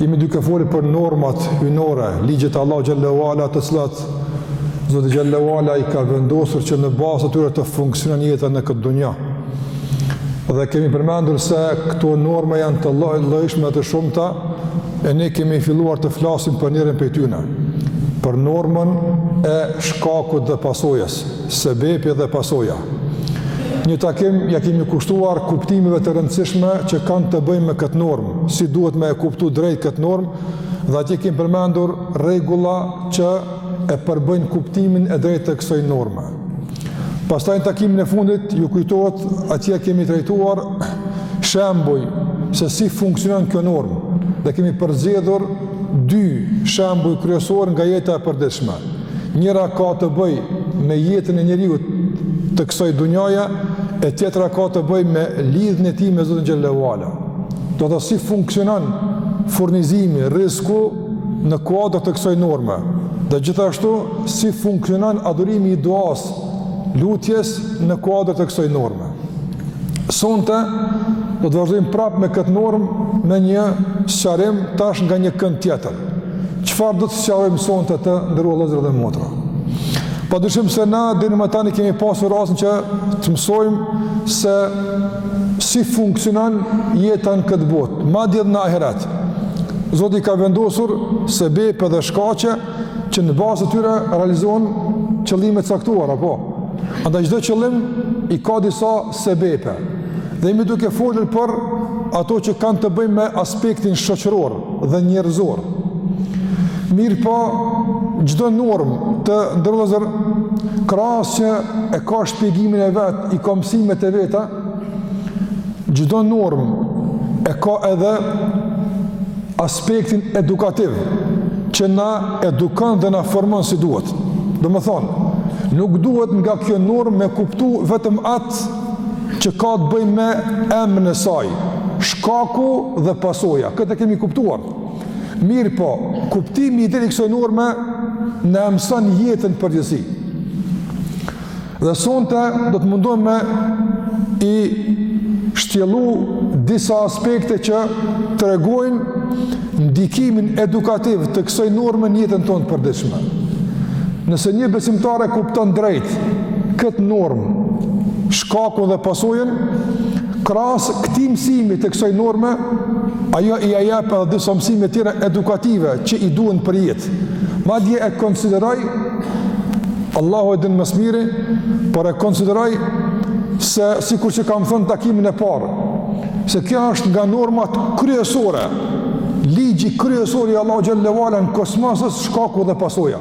Jemi duke fol për normat hyjnore, ligjet e Allahut xhele ue ala të cilat Zoti xhele ue ala i ka vendosur që në bazë të tyre të funksionon jeta në këtë dunja. Dhe kemi përmendur se këto norme janë të llojshme dhe të shumta e ne kemi filluar të flasim për njërën prej tyne, për normën e shkakut dhe pasojës. sebepi dhe pasoja. Një takim ia kemi kushtuar kuptimeve të rëndësishme që kanë të bëjnë me këtë normë, si duhet me e kuptu drejt këtë normë, dhe atje kemi përmendur rregulla që e përbëjnë kuptimin e drejtë të kësaj norme. Pastaj në takimin e fundit, ju kujtohet, atje kemi trajtuar shembuj se si funksionon kjo normë, dhe kemi përzgjedhur dy shembuj kryesorë nga jeta e përditshme. Njëra ka të bëjë me jetën e njeriut të kësaj dunjaje, e tjetra ka të bëjë me lidhjen e tij me Zotin xhele ue ala. Do të si funksionon furnizimi, rrizku në kuadër të kësaj norme, dhe gjithashtu si funksionon adhurimi i duasë, lutjes në kuadër të kësaj norme. Sonte, do të vazhdojmë prapë me këtë normë me një sqarim tash nga një kënd tjetër. Çfarë do të sqarojmë sonte të nderuar vëllezër dhe motra? Pa dyshim se na deri më tani kemi pasur rastin që të mësojmë se si funksionon jeta në këtë botë, madje edhe në ahiret. Zoti i ka vendosur sebepe dhe shkaqe që në bazë të tyre realizohen qëllime të caktuara, po? Andaj çdo qëllim i ka disa sebepe. Dhe jemi duke folur për ato që kanë të bëjnë me aspektin shoqëror, dhe njerëzor. Mirëpo, çdo normë, të nderuar vëllezër, krahas që e ka shpjegimin e vet, i ka mësimet e veta, çdo normë e ka edhe aspektin edukativ, që na edukon dhe na formon si duhet. Domethënë, nuk duhet nga kjo normë me kuptu vetëm atë që ka të bëjë me emrin e saj, shkaku dhe pasoja. Këtë e kemi kuptuar. Mirëpo, kuptimi i drejtë i kësaj norme na e mëson jetën në përgjithësi. Dhe sonte do të mundohem me i shtjellu disa aspekte që tregojnë ndikimin edukativ të kësaj norme në jetën tonë të përditshme. Nëse një besimtar e kupton drejt këtë normë, shkakun dhe pasojën, krahas këtij mësimi të kësaj norme, ajo ia jep edhe disa mësime të tjera edukative që i duhen për jetë. Madje e konsideroj Allahu e din më së miri, por e konsideroj se sikurse kam thënë takimin e parë, Se kjo është nga normat kryesore, ligji kryesor i Allahut xhelle ue ala në kosmos është shkaku dhe pasoja.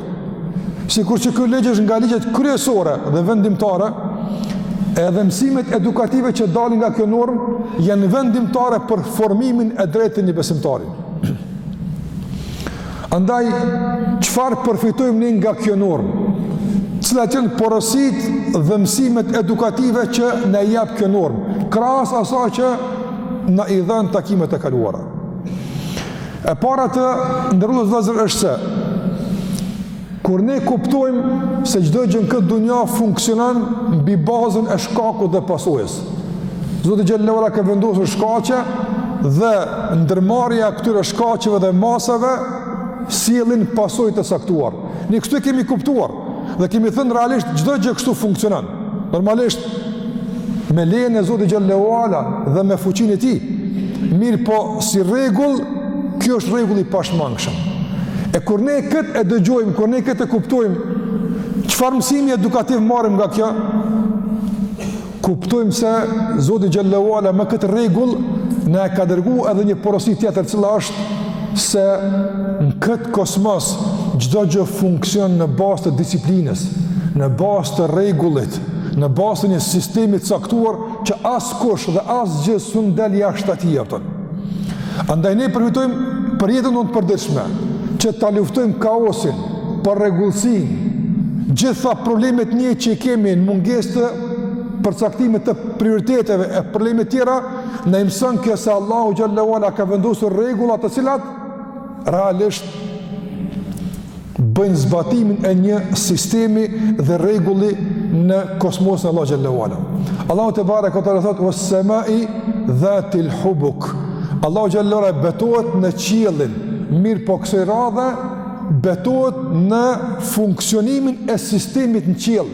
Sikur që ky ligj është nga ligjet kryesore dhe vendimtare, edhe mësimet edukative që dalin nga kjo normë janë vendimtare për formimin e drejtë të një besimtari. Andaj, çfarë përfitojmë ne nga kjo normë? Cilat janë porositë dhe mësimet edukative që na i jep kjo normë? Krahas asaj që na i dha në takimet e kaluara. E para të nderuar vëllezër është se, Kur ne kuptojmë se çdo gjë në këtë dunja funksionon mbi bazën e shkakut dhe pasojës. Zoti xhelle ue ala ka vendosur shkaqe dhe ndërmarrja e këtyre shkaqeve dhe masave sjellin pasojë të caktuar. Ne kështu e kemi kuptuar dhe kemi thënë realisht çdo gjë kështu funksionon. Normalisht, me lejën e Zotit xhelle ue ala dhe me fuqinë e tij, mirëpo si rregull, kjo është rregull i pashmangshëm. E kur ne këtë e dëgjojmë, kur ne këtë e kuptojmë, çfarë mësimi edukativ marrim nga kjo? Kuptojmë se Zoti xhelle ue ala me këtë rregull, na e ka dërgu edhe një porosi tjetër cila është, se në këtë kosmos çdo gjë funksion në bazë të disiplinës, në bazë të rregullit, në bazë të një sistemi të caktuar që askush dhe asgjë s'un del jashtë atij apo. Andaj ne përfitojmë për jetën tonë të përditshme, që ta luftojmë kaosin, parregullsinë, gjitha problemet në jetë që i kemi në mungesë të përcaktimit të prioriteteve e problemet tjera, na mëson kjo se Allahu xhelle ue ala ka vendosur rregulla të cilat realisht bëjnë zbatimin e një sistemi dhe rregulli në kosmosin e Allahut xhelle ue ala. Allahu tebareke ue teala thotë ues semai dhatil hubuk. Allahu xhelle ue ala betohet në qiellin, mirëpo kësaj radhe betohet në funksionimin e sistemit në qiell.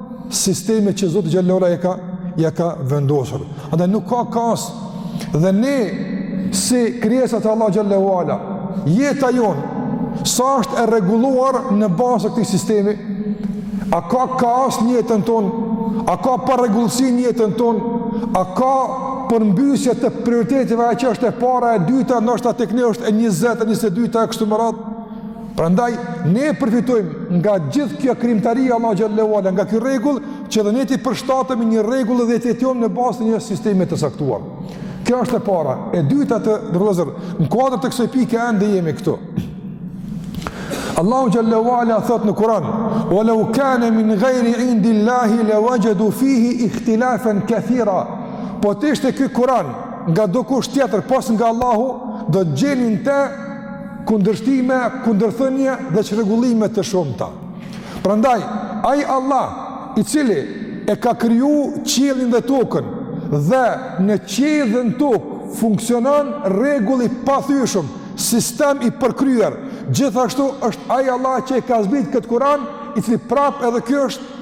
sistemit që Zoti xhelle ue ala e ka, ia ka vendosur. Andaj nuk ka kaos dhe ne si krijesa të Allahut xhelle ue ala, jeta jonë sa është e rregulluar në bazë të këtij sistemi? A ka kaos në jetën tonë? A ka parregullsi në jetën tonë? A ka përmbysje të prioriteteve që është e para, e dyta, ndoshta tek ne është e 20 e 22 e kështu me radhë? Prandaj ne përfitojmë nga gjithë kjo krijimtaria e Allahut xhelle ue ala nga ky rregull që dhe ne t'i përshtatemi një rregulli dhe të jetojmë në bazë të një sistemi të caktuar. Kjo është e para. E dyta vëllezër, në kuadër të kësaj pike ende jemi këtu. Allahu xhelle ue ala thot në Kur'an: "Wa law kana min ghairi indillahi lawajadu fihi ikhtilafan katira." Po të ishte ky Kur'an nga dokush tjetër pos nga Allahu, do të gjenin në të kundërshtime, kundërthënie dhe çrregullime të shumta. Prandaj, ai Allah, i cili e ka kriju qiellin dhe tokën dhe në qiell dhe në tokë funksionon rregull i pathyeshëm, sistem i përkryer, gjithashtu është ai Allah që e ka zbrit këtë Kur'an, i cili prapë edhe ky është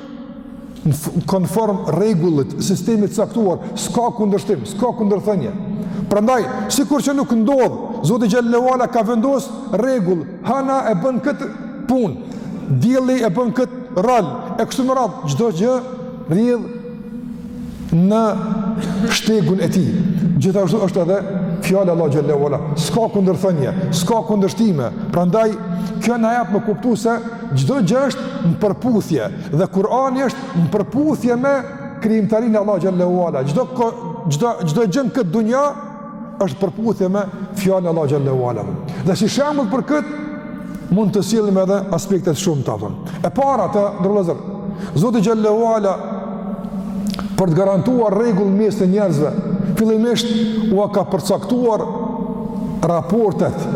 konform rregullit, sistemit të caktuar, s'ka kundërshtim, s'ka kundërthënie. Prandaj, sikur që nuk ndodh, Zoti xhelle ue ala ka vendos rregull, hana e bën kët punë, dielli e bën kët rol, e kështu me radhë, çdo gjë rrjedh në shtegun e tij. Gjithashtu është edhe fjala e Allahut xhelle ue ala, s'ka kundërthënie, s'ka kundërshtime. Prandaj, kjo na jep me kuptu se çdo gjë është në përputhje, Dhe Kur'ani është në përputhje me krijimtarinë e Allahut xhelle ue ala. Çdo çdo çdo gjë në këtë dunja është në përputhje me fjalën e Allahut xhelle ue ala. Dhe si shembull për kët mund të sjellim edhe aspekte shumë të tjera. E para vëllezër. Zoti xhelle ue ala për të garantuar rregull mes të njerëzve, fillimisht ua ka përcaktuar raportet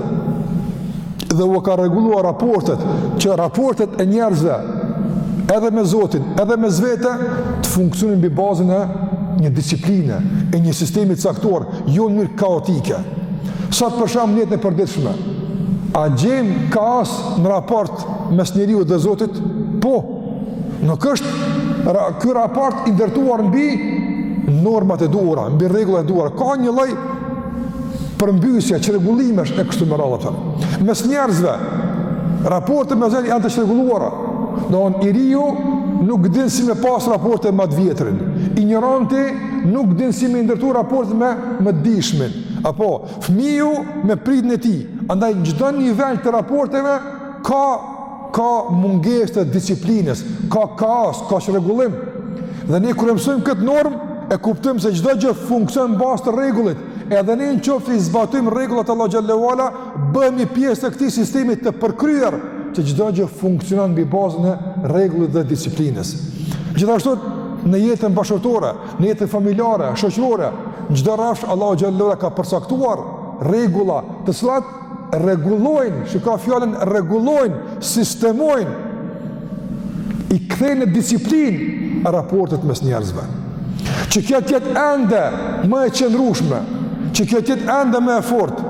dhe ua ka rregulluar raportet që raportet e njerëzve edhe me Zotin, edhe mes vete të funksionin mbi bazën e një disipline, e një sistemi të caktuar, jo në mënyrë kaotike. Sot për shembull në jetën e përditshme, a gjejmë kaos në raport mes njeriut dhe Zotit? Po, nuk është ky raport i ndërtuar mbi normat e duhura, mbi rregullat e duhura. Ka një lloj përmbysje, çrregullimesh e kështu me radhë ato. Mes njerëzve raportet me zënë janë të çrregulluara. Domethënë i riu nuk din si me pas raporte me të vjetrin. Injoranti nuk din si me ndërtu raporte me më të dijshmin. Apo fëmiu me prindin e tij. Andaj në çdo nivel të raporteve ka ka mungesë të disiplinës, ka kaos, ka çrregullim. Dhe ne kur e mësojmë këtë normë, e kuptojmë se çdo gjë funksionon në bazë të rregullit. Edhe ne në qoftë se i zbatojmë rregullat e Allahut xhelle ue ala, bëhemi pjesë të këtij sistemi të përkryer, që çdo gjë funksionon mbi bazën e rregullit dhe disiplinës. Gjithashtu në jetën bashkëshortore, në jetën familjare, shoqërore, në çdo rrafsh Allahu xhelle ue ala ka përcaktuar rregulla të cilat rregullojnë, shiko fjalën rregullojnë, sistemojnë i kthejnë në disiplinë raportet mes njerëzve. Që kjo të jetë ende më e qëndrueshme, që kjo të jetë ende më e fortë.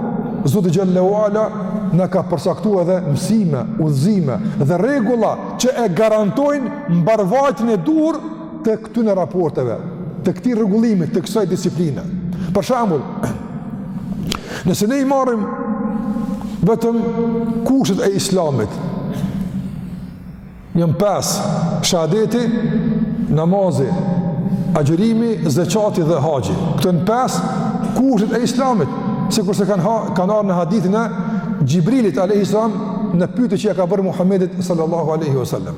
Zoti xhel-le ue ala na ka përcaktu edhe mësime, udhëzime dhe rregulla që e garantojnë mbarëvajtjen e duhur të këtyre raporteve, të këtij rregullimi, të kësaj disipline. Për shembull, nëse ne i marrim vetëm kushtet e islamit, janë pesë, shahadeti, namazi, agjërimi, zeqati dhe haxhi. Këto janë pesë, kushtet e islamit, sikurse kanë, ha, kanë ardhë në hadithin e Xhibrilit alejhis-selam në pyetje që ja ka bërë Muhammedit sallallahu alejhi ue sel-lem.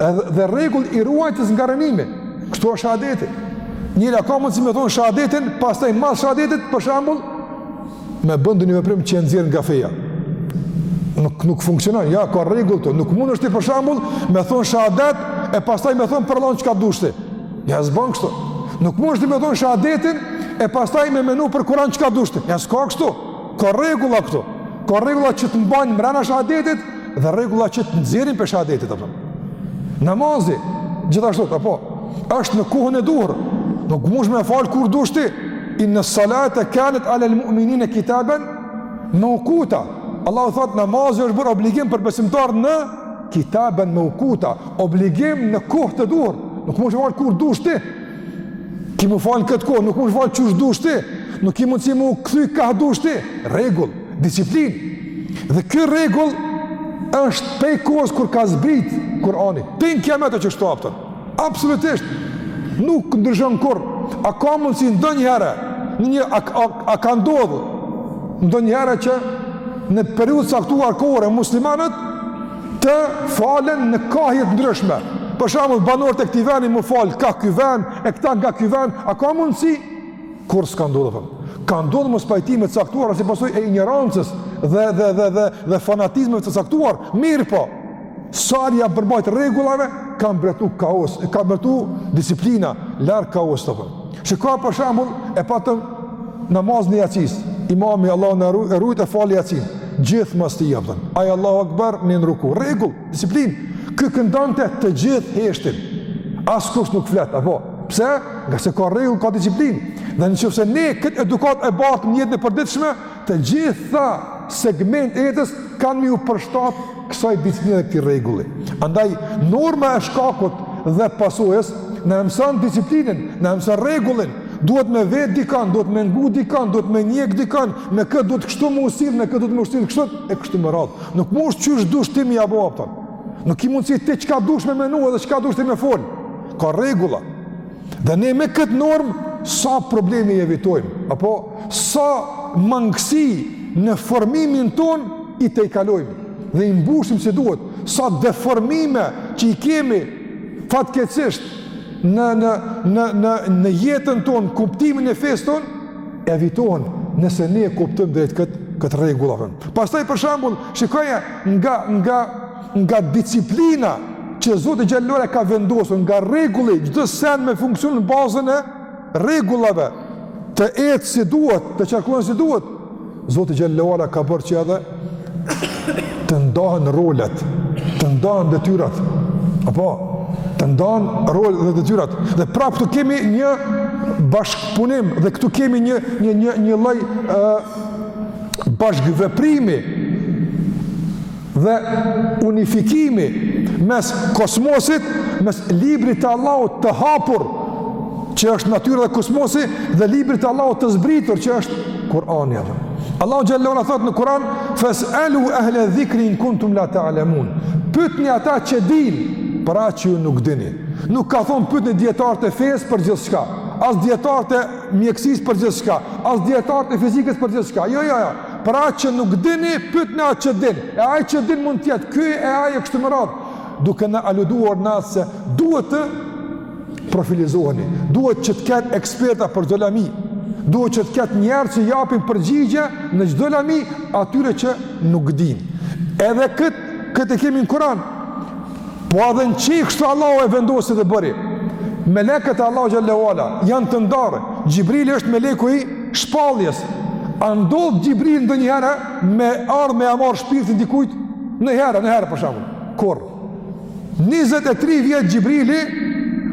Edhe dhe rregull i ruajtjes nga rënimi. Kështu është shahadeti. Njeri a ka mundësi me thonë shahadetin, pastaj mas shahadetit, për shembull, me bë ndonjë veprim që e nxjerr nga feja. Nuk, nuk funksionon, ja, ka rregull ktu, nuk mundesh ti për shembull, me thonë shahadet, e pastaj me thonë për Allahun çka dush ti. Ja, s'bon kështu. Nuk mundesh ti me thonë shahadetin, e pastaj me menu për Kuran çka dush ti. Ja, s'ka kështu. Ka rregulla këtu, ka rregulla që të mbajnë mrena shahadetit dhe rregulla që të nxjerrin pej shahadetit, a kupton. Namazi, gjithashtu, apo, është në kohën e duhur, nuk mund me falë kur dush ti, inne salate kanet alel mu'minine kitaben meukuta, Allahu thotë namazi është bërë obligim për besimtarë në kitaben meukuta, obligim në kohë të duhur, nuk mund me falë kur dush ti, Ki m'u falë këtë kohë, nuk mun falë qysh dush ti, nuk ki mundësi m'u kthy kah dush ti. Rregull, disiplinë. Dhe ky rregull është pej kohës kur ka zbrit Kurani. Tej në kijamet qeshtu. Absolutisht. Nuk ndryshon kurrë. A ka mundësi ndonjëherë, në një, a, a, a ka ndodhë ndonjëherë që në periudhë t'caktuar kohore muslimanët, të falen në kahje të ndryshme. Për shembull, banorët e këtij vendi m'u fal kah ky vend, e këta nga ky vend, a ka mundësi? Kurrë s'ka ndodhur, kupton. Ka ndodhur mospajtime të caktuara si pasojë e injorancës dhe dhe dhe dhe dhe fanatizmit të caktuar. Mirëpo sa herë janë përmbajt rregullave ka mbretu kaos, ka mbretu disiplina, larg kaosit, kupton. Shiko për shembull e patëm namazin e jacisë, imami Allahu na e rujt, e rujt e fali jacinë, gjithë mas tij, a kupton, ai Allahu akbar, ne në ruku, rregull, disiplinë, ky këndonte të gjithë heshtin, askush nuk flet, apo, pse, ngase ka rregull, ka disiplinë, dhe në qoftë se ne këtë edukatë e bartim n'jetën e përditshme, Të gjitha segmentet e jetës kanë mi u përshtat kësaj disipline dhe këtij rregulli. Andaj, norma e shkakut dhe pasojës na e mësan disiplinën, na e mësan rregullin, duhet me vetë dikan, duhet me ngu dikan, duhet me ndjek dikan, me kë duhet kështu me u sill, me kë duhet me u sill, kështu e kështu me radhë. Nuk munësh qysh dush ti me ia bo, aptal. Nuk i mundësi ti çka dush me menu edhe çka dush ti me fol. Ka rregulla. Dhe ne me këtë normë, sa probleme i evitojmë. Apo, sa mangësi në formimin tonë i tejkalojmë dhe i mbushim si duhet, sa deformime që i kemi fatkeqësisht në në në në në jetën tonë, kuptimin e fesë tonë, evitohen nëse ne e kuptojmë drejt kët kët rregull apo. Pastaj për shembull, shikoja nga nga nga disiplina që Zoti xhelle ue ala ka vendosur nga rregulli çdo sen me funksionu në bazën e rregullave të ecë si duhet, të qarkullon si duhet, Zoti xhelle ue ala ka bërë që edhe të ndahen rolet, të ndahen detyrat, apo, të ndahen rolet dhe detyrat, dhe pra këtu kemi një bashkëpunim, dhe këtu kemi një, një, një, një lloj uh, bashkëveprimi, dhe unifikimi mes kosmosit, mes librit të Allahut të hapur, që është natyra dhe kosmosi, dhe librit të Allahut të zbritur, që është Kur'ani. Allahu xhelle ue ala thotë në Kur'an, fes'elu ehle dhikri in kuntum la ta'lemun, pytni ata që din, për atë që ju nuk dini. Nuk ka thonë pytni dijetarët e fesë për gjithçka, as dijetarët e mjekësisë për gjithçka, as dijetarët e fizikës për gjithçka, jo, jo, jo, Për atë që nuk dini, pytni atë që din, e ai që din mund të jetë ky e ai e kështu me radhë, duke na aluduar në atë se duhet të profilizoheni, duhet që të ketë eksperta për çdo lami, duhet që të ketë njerëz që japin përgjigje në çdo lami atyre që nuk din. Edhe këtë, këtë e kemi në Kur'an, Po edhe në qiell kështu Allahu e vendosi dhe bëri. Melekët e Allahu xhelle ue ala janë të ndarë. Xhibrili është meleku i shpalljes. A ndodh Xhibrili ndonjëherë me ardh me ia marr shpirtin dikujt? Në herë, në herë për shembull. Kur 23 vjet Xhibrili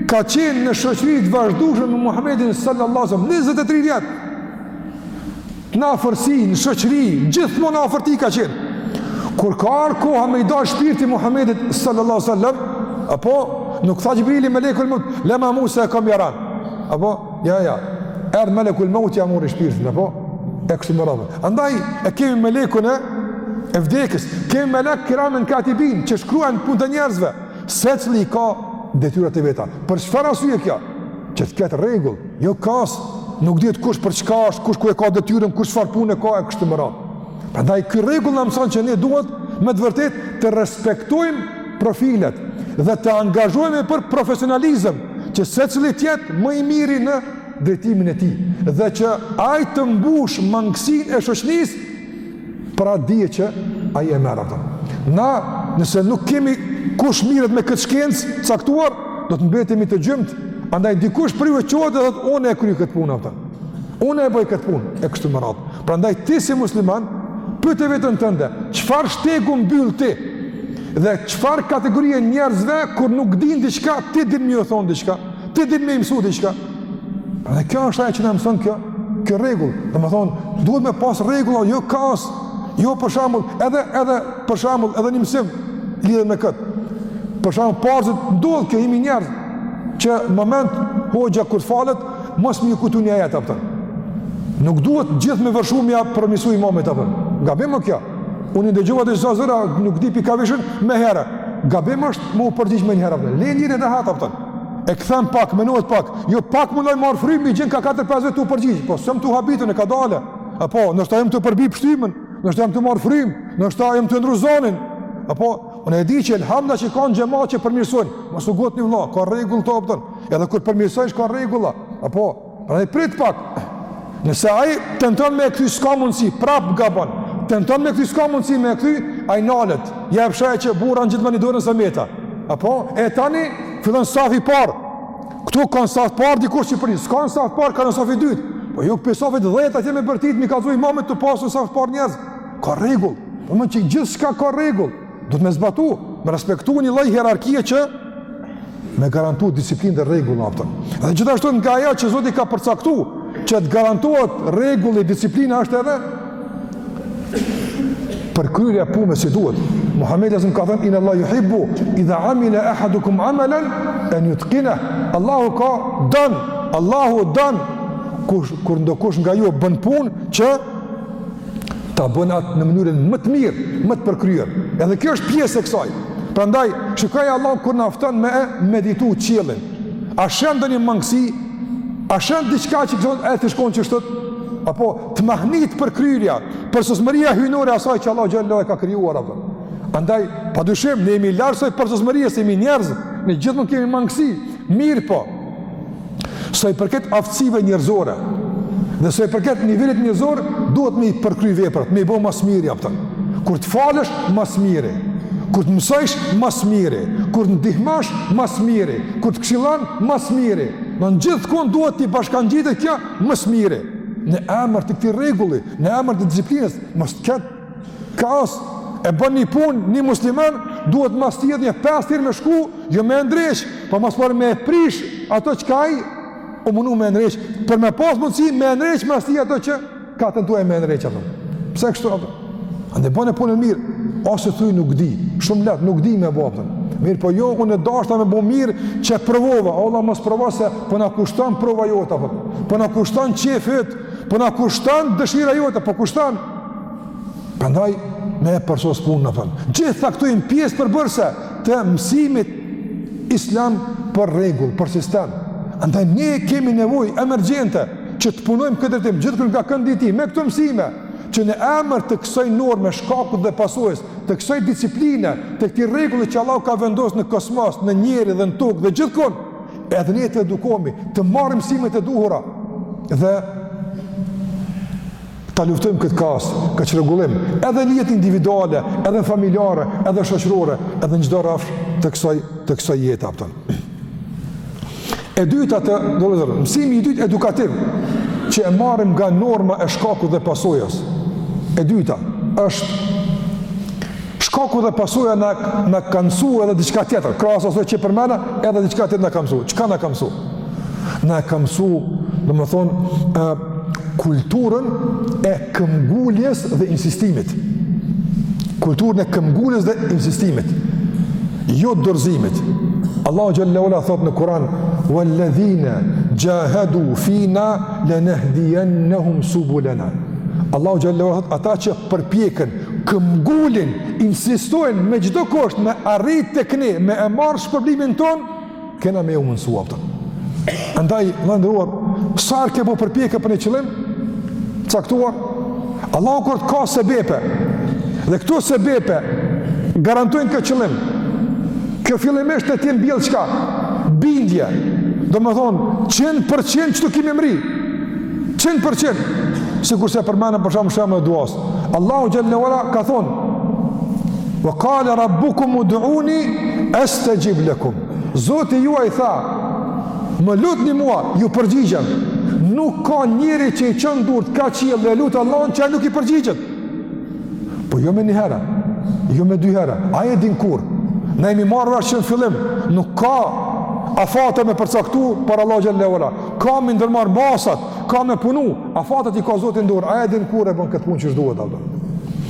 ka qenë në shoqëri të vazhdueshme me Muhamedin sallallahu alaihi wasallam 23 vjet. Në afërsi, në shoqëri, gjithmonë afër tij ka qenë. Kur ka ardh koha me i dalë shpirti Muhammedit sallallahu alaihi wasallam, apo nuk tha Xhibrili melekul meut, lema mu se e kom jaran. Apo, ja, ja, erdh melekul meut ia mori shpirtin, apo, e kështu me radhë. Andaj, e kemi melekun e, e vdekjes, kemi melekët kiramen katibin, që shkruan punët e njerëzve, Secili i ka detyrat e veta. Për çfarë arsye kjo? Që të ketë rregull, jo kaos. Nuk dihet kush për çka është, kush ku e ka detyrën, kush çfarë punë ka e kështu me radhë. Prandaj ky rregull na mëson që ne duhet me të vërtetë të respektojmë profilet dhe të angazhohemi për profesionalizëm, që secili të jetë më i miri në drejtimin e tij dhe që ai të mbush mangësinë e shoqnisë Pra dije që ai e merr, a kupton. Na nëse nuk kemi kush mirret me këtë shkencë t'caktuar, do të mbetemi të gjymtë. Andaj dikush prej juve çohet dhe thotë unë e kry këtë punë, a kupton. Unë e bëj këtë punë e kështu me radhë. Prandaj ti si musliman pyete veten tënde, çfarë shtegu mbyll ti? Dhe çfarë kategorie njerëzve kur nuk din diçka, ti din me ju thonë diçka, ti din me i mësu diçka. Prandaj kjo është ajo që na mëson kjo Kjo rregull, domethonë, duhet me pas rregulla, jo kaos. Jo për shembull, edhe edhe për shembull, edhe një mësim lidhet me kët. Për shembull, parzit duhet të kemi njerëz që në moment hoxha kur falet, mos me iu kujtu një ajet, a kupton. Nuk duhet gjithë me vërshu me ja përmirësu imamit, a kupton. Gabim o kjo. Unë dëgjova disa zëra, nuk di pi kah vishin meniherë. Gabim është me u përgjigj menjëherë, a kupton. Lene njerin rehat, a kupton. E kthen pak, menohet pak. Jo pak më loj marr frymë, i gjen ka 4-5 vetë tu u përgjigj. Po s'jam tu habitur në kadale. Apo, ndoshta jam tu përbi pështymën, ndoshta jam tu marr frymë, ndoshta jam tu e ndrru zonin. Apo, unë e di që elhamda që ka n'xhemat që përmirësojnë. Mos u ngutni vëlla, ka rregulla, a kupton. Edhe kur përmirësojsh ka rregulla. Apo, Pra prit pak, nëse ai tenton me e kthy, s'ka mundësi, prap gabon, tenton me kthy, s'ka mundësi me e kthy, ai nalet, jep shej që burra ngjitmani dorën se meta. Apo, e tani, fillon safi parë, këtu ka n'safi parë dikush që përgjigjet, s'ka në safi parë, ka në safi dytë, po jo prej safit dhjetë atje me bërtit, me i kallzu imamit tu pas në safi parë njerëz, ka rregull, domethonë që gjithçka ka rregull, Duhet me zbatu, me respektu një lloj hierarkie që me garantu disiplinë dhe rregull, a kupton. Dhe gjithashtu nga aja që Zoti ka përcaktu, që të garantohet rregulli dhe disiplina është edhe përkryerja e punës si duhet. Muhamedi alejhi selam ka thënë, innallahe juhibbu idha amile ehadukum amelen en jutkine, Allahu ka don, Allahu don, kur ndokush nga ju bën punë që ta bën atë në mënyrën më të mirë, më të përkryer. Edhe kjo është pjesë e kësaj. Prandaj, shiko Allahu kur na fton me meditu qiellin. A sheh ndonjë mangësi? A sheh diçka që thotë e të shkon çështë? Apo të mahnit përkryerja, përsosmëria hyjnore e asaj që Allahu xhelle xhelaluhu e ka krijuar atë. Prandaj, padyshim ne jemi larg asaj përsosmërie se jemi njerëz, ne gjithmonë kemi mangësi. Mirëpo, Sa i përket aftësive njerëzore, dhe sa i përket nivelit njerëzor, duhet me i përkry veprat, me i bo ma s'miri, a kupton. Kur të falësh, ma s'miri, kur të mësojsh, ma s'miri, kur të ndihmosh, ma s'miri, kur të kshillon, ma s'miri, në në gjithkun duhet t'i bashkangjitet kjo, ma s'miri, në emër të këtij rregulli, në emër të disiplinës, mos të ketë, Kaos e bën një punë, një musliman duhet mas tij edhe një pesë tjerë me shku, jo me ndreq, pa po ma s'pari me prish ato çka ai u munu me ndreq, për me pas mundësi me ndreq mas tij ato që ka tentu ai me ndreq ato. Pse kështu ato? Hajde bëne punën mirë, ose thuj nuk di, shumë lehtë, nuk di me bo, a kupton. Mirë, po jo, unë e dashta me bo mirë që provova, vlla mos provo se po na kushton prova jote, po na kushton qefi yt, Po na kushton dëshira jote, po kushton. Prandaj me e përsos punën, a kupton. Gjithë këto janë pjesë përbërëse të mësimit islam për rregull, për sistem. Andaj ne kemi nevojë emergjente që të punojmë këtë drejtim gjithkush nga këndi i tij me këto mësime që në emër të kësaj norme shkakut dhe pasojës, të kësaj disipline, të këtij rregulli që Allahu ka vendosur në kosmos, në njeri dhe në tokë dhe gjithkund, Edhe ne të edukohemi, të marrim mësimet e duhura dhe ta luftojmë këtë kaos, këtë çrregullim, edhe në jetë individuale, edhe familjare, edhe shoqërore, edhe në çdo rrafsh të kësaj të kësaj jete a kupton. E dyta të, do të thotë, mësimi i dytë edukativ që e marrim nga norma e shkakut dhe pasojës. E dyta është Shkaku dhe pasoja na na ka mësuar edhe diçka tjetër, krahas asaj që përmenda, edhe diçka tjetër na ka mësuar. Çka na ka mësuar? Na ka mësuar, domethënë, ë kulturën e këmbguljes dhe insistimit. Kulturën e këmbguljes dhe insistimit. Jo dorëzimit. Allahu xhelle ue ala thot në Kur'an: "Walladhina jahadu fina lanahdiyannahum subulana." Allahu xhelle ue ala thot ata që përpjeken këmbgulin, insistojnë me çdo kusht me arrit tek ne, me e marr shpërblimin ton, kena me jau mundësu, a kupton. Andaj, vlla i nderuar, sa herë që po përpjeke për një qëllim, caktuar, Allahu për të ka sebepe, dhe këto sebepe, garantojnë këtë qëllim, kjo fillimisht te ti mbjell çka, bindje, domethonë, 100% që ti ki me mrri, 100%, sikurse përmendëm për shembull shembullin e duas, Allahu Xhele ve ala ka thonë, ve kale rabbukum ud'uni estexhib lekum. Zoti juaj tha, më lutni mua, ju përgjigjem. Nuk ka njeri që i çon durët ka qielli dhe e lut Allahun që Ai nuk i përgjigjet. Po jo me një herë, jo me dy herë, Ai e din kur. Na jemi marrë vesh që në fillim, nuk ka afate me përcaktu për Allahun Xhele ve ala. Ka me ndërmarrë masat, ka me punu, Afatet i ka Zoti në dorë, Ai e din kur e bën këtë punë qysh duhet apo?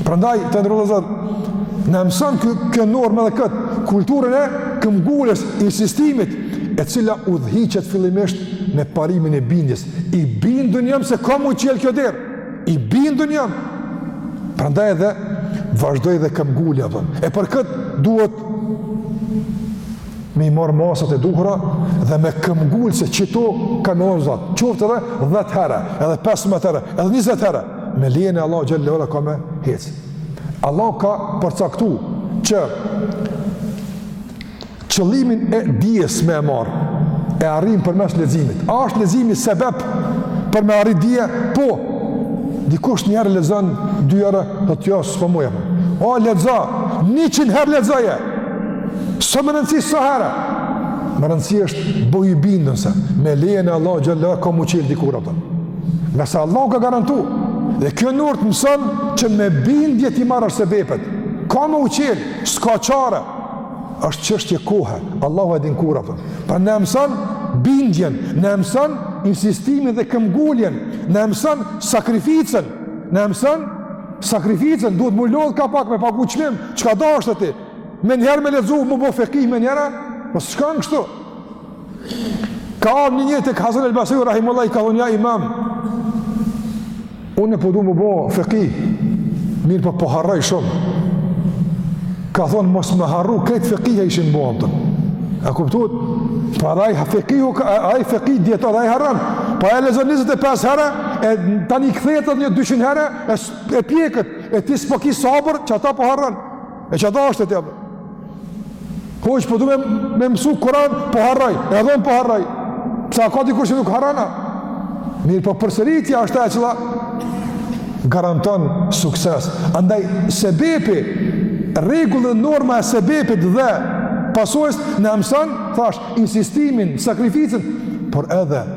Prandaj të nderuar vllezër na mëson kjo normë dhe kët kulturën e këmbënguljes, insistimit e cila udhëhiqet fillimisht me parimin e bindjes. I bindun jam se ka m'u çel kjo derë. I bindun jam. Prandaj edhe vazhdoj dhe këmbëngul apo. E për kët duhet me i marrë masat e duhura dhe me këmbëngul se qito ka në onë zatë, qoftë edhe 10 herë, edhe 15 herë, edhe 20 herë, me lejen e Allahut xhele ve ala ka me hecë. Allahu ka përcaktu që qëllimin e dijes me e marrë, e arrin përmes leximit. A është leximi sebep për me arrit dije? Po, dikush njëherë lexon dy herë, thot jo s'po muj. O, lexo, njëqind herë lexoje, S'o me rëndësi sa herë, me rëndësi është bo i bindun se me lejen e Allahut xhele ka m'u çel dikur, a kupton. Ngase Allahu ka garantu, dhe kjo normë të mëson që me bindje t'i marrësh sebepet. Ka me u çel, s'ka çare, është çështje kohe, Allahu e din kur, a kupton. Pra na mëson bindjen, na mëson insistimin dhe këmbënguljen, na mëson sakrificën, na mëson sakrificën, duhet m'u lodhë ka pak me pagu çmim, çka dashte ti, Menjëherë me lexu, m'u bo fekih menjëherë, po s'shkon kështu. Ka ardh njëni te Hasan el-Basri, Rahimullah, i ka thonë, ja imam, unë po du m'u bo fekih, mirëpo po harroj shumë. Ka thonë, mos me harru, krejt fekih u ishin bo, më tëmë. A kuptuat? Pra edhe ai fekihu, ai fekih dijetar, ai harron. Po e lexon 25 herë, e tani kthehet nja 200 herë, e, e piqet, e ti s'po ki sabër, qata po harron. E qata është e tjepë. Hoxhë, po du me, me mësu Kuran, po harroj, edhe unë po harroj. Pse a ka dikush që nuk harron a? Mirëpo përsëritja është e cila garanton sukses. Andaj, sebepi, rregulla dhe norma e sebepit dhe pasojës na mëson, thash, insistimin, sakrificën, por edhe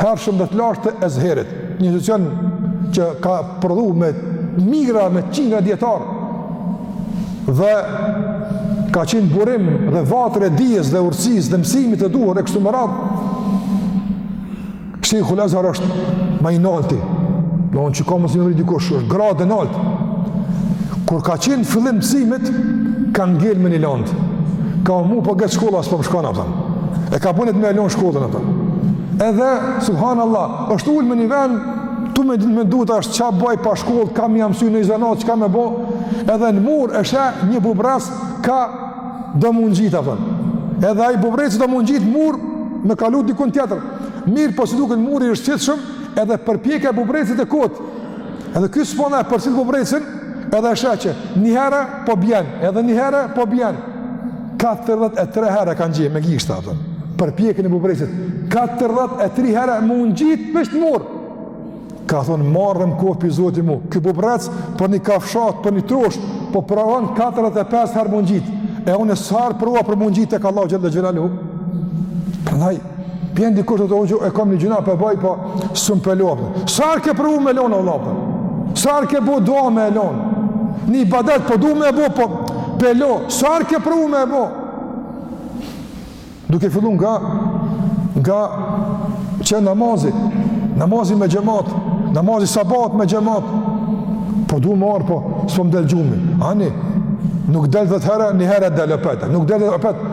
hershëm dhe të lartë të Ezherit, një institucion që ka prodhu me mijëra, me qindra dijetarë, dhe ka qenë burim dhe vatër e dijes dhe urtësisë dhe mësimit të duhur e kështu me radhë, Shejhul Ezher është ma i nalti, dhe onë që ka me mrritë dikush, është gradë e naltë, kur ka qenë fillim mësimit, ka ngelë në një landë, ka mu po gëtë shkolla, s'po më shkon, apëton, e ka bo nijet me e lonë shkollën, Edhe, subhanallah, është ulë në një vend, tu me, mendu tash çka boj pa shkollë, ka me ia msy, noj zanat, çka me bo, edhe në mur e sheh një bubrec ka do me u ngjitë, apëton. Edhe ai bubrec që do me u ngjitë n'mur me kalu dikun tjetër. Mirëpo si duket muri është i rrëshqitshëm, edhe përpjekja e bubrecit e kotë. Edhe ky spona e përcjell bubrecin, edhe e sheh që njëherë po bjen, edhe njëherë po bjen. katërdhjetë e tre herë ka njehë me gishta atë. Përpjekjen e bubrecit, katërdhjetë e tri herë me u ngjit në mur. Ka thon marre m'koftë pi Zotit mu. Ky bubrec për një kafshat, për një trosh, po provon katërdhjetë e pesë herë me u ngjit. E unë sa herë prova për me u ngjit tek Allahu xhalla xhelalu. Prandaj Vjen dikush të thotë hoxhë, e kam një gjynah po e baj, po s'mun p'e lo. Sa herë ke provu me lonë, o vlla? Sa herë ke bo dua me lonë? Një ibadet, po du me bo, po p'e lo. Sa herë ke provu me bo? Duke fillu nga, nga qe namazi, namazi me xhemat, namazi i sabahit me xhemat, po du me ardhë, po s'po më del gjumi. Ani, nuk del dhjetë herë, një herë del, opet. Nuk del dhjetë herë,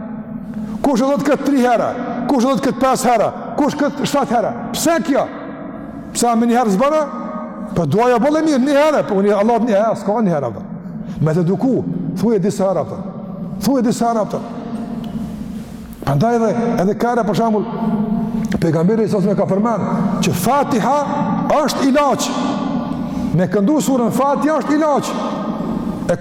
Kush e thotë këtë tri herë? Kush e thotë këtë pesë herë? Kush këtë shtatë herë? Pse kjo? Pse me një herë s'ban a? Po duaja boll e mirë, një herë, për po unë Allah të një herë, s'ka një herë, apëton. me të duku, thuje disa herë, thuje disa herë, apëton. Prandaj edhe, edhe kare, për shambull, Pejgamberi alejhi selam ka përmend, që Fatiha është ilaç, me këndu suren Fatiha është ilaç, e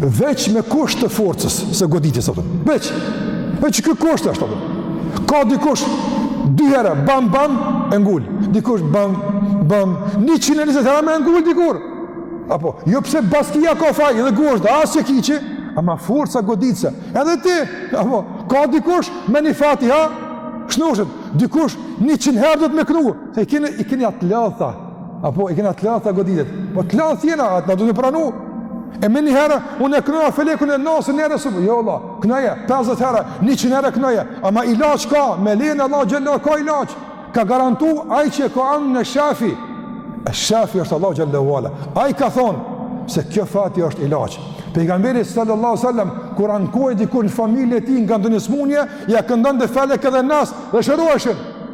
veç me kusht të forcës së goditjes apo veç veç ky kusht është apo ka dikush dy herë bam bam e ngul dikush bam bam 20 herë me e ngul dikur apo jo pse baskia ka faj edhe gozhda as çekiçi ama forca goditëse edhe ti apo ka dikush me një Fatiha shnoshet dikush 100 herë duhet me knu i keni, i keni të lodhta Apo i kena të lodhta goditjet. Po të lodhtë jena, atë duhet pranu. E me një herë, unë e knova Felekun e Nasin njëherë, s'u bo. Jo, vlla, kënoja, 50 herë, 100 herë kënoja. Ama ilaç ka, me lejen e Allahut ka ilaç. Ka garantu ai që e ka emnin Shafi. E Shafi është Allah xhelle ue ala. Ai ka thonë se kjo Fatiha është ilaç. Pejgamberi sallallahu sallam, kur ankohej dikush në familjen e tij nga ndonjë smunje, ia këndonte Felek edhe Nas dhe shëroheshin.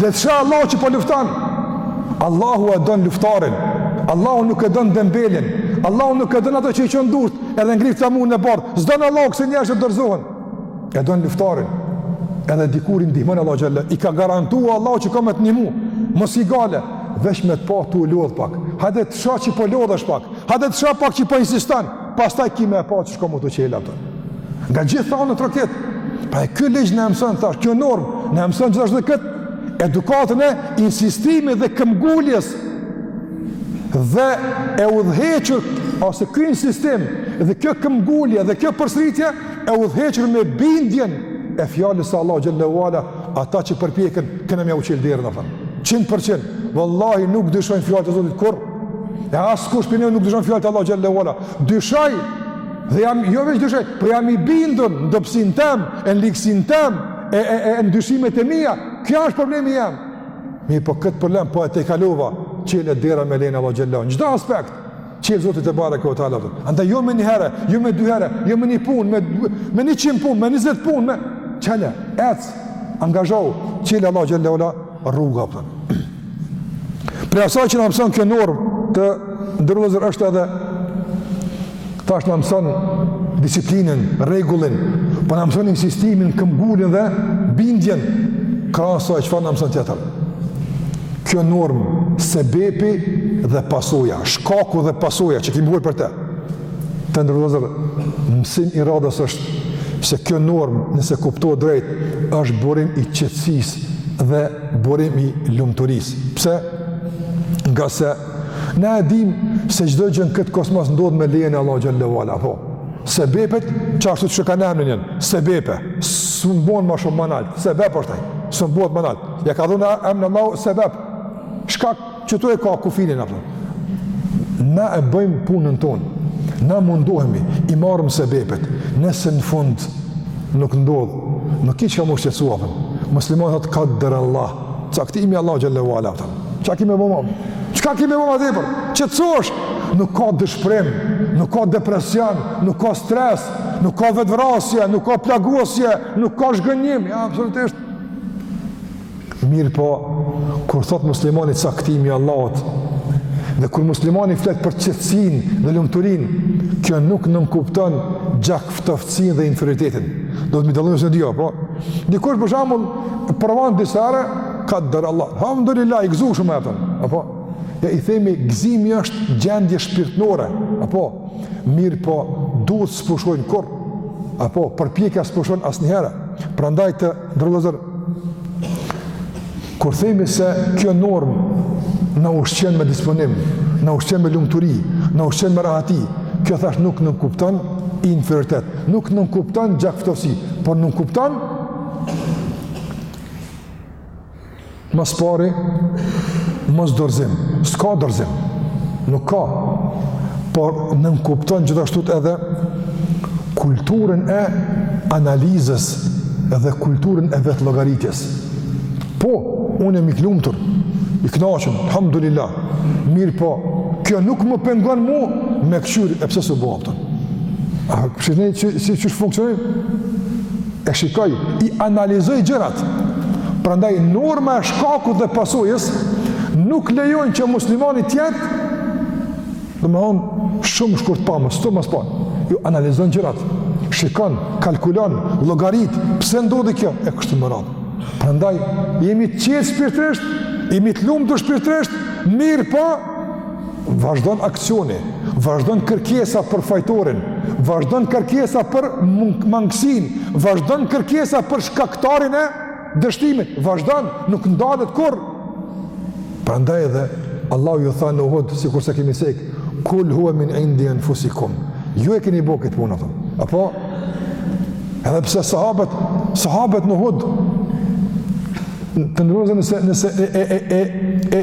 Dhe të sheh Allahu që po lufton. Allahu e don luftarin. Allahu nuk e don dembelin. Allahu nuk e don ato që i çon durt edhe ngreh flamurin e bardhë. S'don Allahu kësi njerëz që dorëzohen. E don luftarin. Edhe dikur i ndihmon Allahu xhele. I ka garantua Allahu që ka me të ndihmu. Mos ki gajle. Veç me të pa tu lodh pak. Hajde të shoh që po lodhesh pak. Hajde të shoh pak që po insiston. Pastaj ki me e pa qysh ka me t'u çel ato. Nga gjithë thanë në troket. Pra ky ligj na mëson, thashë, kjo normë, na mëson gjithashtu edhe këtë edukatën e insistimit dhe këmbënguljes dhe e udhëhequr, ose ky insistim dhe kjo këmbëngulje dhe kjo përsëritje, e udhëhequr me bindjen e fjalës së Allahut xhele ue ala, ata që përpjeken, kena me ua çel derën, ka thënë. 100%, vallahi nuk dyshojmë fjalët e Zotit kurrë, E askush prej neve nuk dyshon fjalët e Allahut xhele ue ala. Dyshoj, dhe jam, jo veç dyshoj, po jam i bindun në dobësinë teme, e në ligësinë teme, e, e, e në dyshimet e mia. Kjo është problemi jem. Mirëpo këtë problem, po e tejkalova, çelet dera me leje të Allahut xhele ue ala. Në çdo aspekt, çel Zoti tebareke ue teala. Andaj jo me një herë, jo me dy herë, jo me një punë, me, me njëqind punë, me njëzet punë, me... Çele, ec, angazhohu, çel Allahu xhele ue ala, rruga po. Prej asaj që na mëson kjo normë të nderuar vëllezër është edhe thashë na mëson disiplinën, rregullin, po na mëson insistimin, këmbënguljen dhe bindjen, krahas saj çfarë na mëson tjetër. Kjo normë sebepi dhe pasoja, shkaku dhe pasoja që kemi bërë për te. Të nderuar vëllezër, mësim i radhës është se kjo normë nëse kuptohet drejt është burim i qetësisë dhe burim i lumturisë. Pse? Ngase ne e dim se çdo gjë në këtë kosmos ndodh me lejen e Allahut xhele ue ala, po. Sebepet qashtu që e kanë emrin, sebepe, s'mun bon ma shumë ma nalt, sebep është ai, s'mun bohet ma nalt. Ia ka dhënë emrin Allahu sebep. Shkak Qëtu e ka kufinin apo. Na e bëjmë punën tonë. Na mundohemi, i marrëm sebepet. Nëse në fund nuk ndodh, nuk ki çka me u shqetësu apo. Muslimani thotë kader Allah. Caktimi i Allahut xhele ue ala. Çka kemi me bo? Çka kemi me bo ma tepër? Qetësohesh, nuk ka dëshpërim, nuk ka depresion, nuk ka stres, nuk ka vetvrasje, nuk ka plagosje, nuk ka zhgënjim, ja absolutisht. Mirëpo, kur thotë muslimani caktimi i Allahut, dhe kur muslimani flet për qetësinë dhe lumturinë, kjo nuk nënkupton gjakftohtësinë dhe inferioritetin. Duhet t'i dallojmë sendet, apo. Dikush për shembull provon disa herë kader Allah. Alhamdulillah, i gëzushëm e tanë. Apo ja i themi gëzimi është gjendje shpirtënore. Apo mirëpo duart s'pushojnë kurrë apo përpjekja s'pushon asnjëherë. Prandaj të nderuar vëllezër, kur themi se kjo normë na ushqen me disponim, na ushqen me lumturi, na ushqen me rahati, kjo thash nuk nënkupton inferioritet, nuk nënkupton gjakftohtësi, por nënkupton Mos pari, mos dorzim. S'ka dorzim. Nuk ka. Por nënkupton gjithashtu edhe kulturën e analizës dhe kulturën e vetëllogaritjes. Po, unë jam i lumtur, i knaqun, hamdulillah, mirëpo, kjo nuk më pengon mu me këqyrë, e pse s'u bo, a kupton. A e shihni si, si qysh funksionojnë? e shikoj, i analizoj gjërat. Prandaj norma e shkakut dhe pasojës nuk lejojnë që muslimani të jetë domthon shumë shkurtpamës, të mos pa. Jo, analizon gjërat, shikon, kalkulon, llogarit, pse ndodhi kjo e kështu me radhë. Prandaj jemi të qetë shpirtërisht, jemi të lumtur shpirtërisht, mirëpo, vazhdon aksioni, vazhdon kërkesa për fajtorin, vazhdon kërkesa për mangësinë, vazhdon kërkesa për shkaktarin e dështimit, vazhdon, nuk ndalet kurrë. Prandaj edhe, Allahu ju tha në Uhud, sikurse kemi cek, kul hua min indi enfusikum, ju e keni bo këtë punë, a kupton. apo, edhe pse sahabët, sahabët në Uhud, të nderuar vëllezër, nëse, nëse e, e, e, e, e,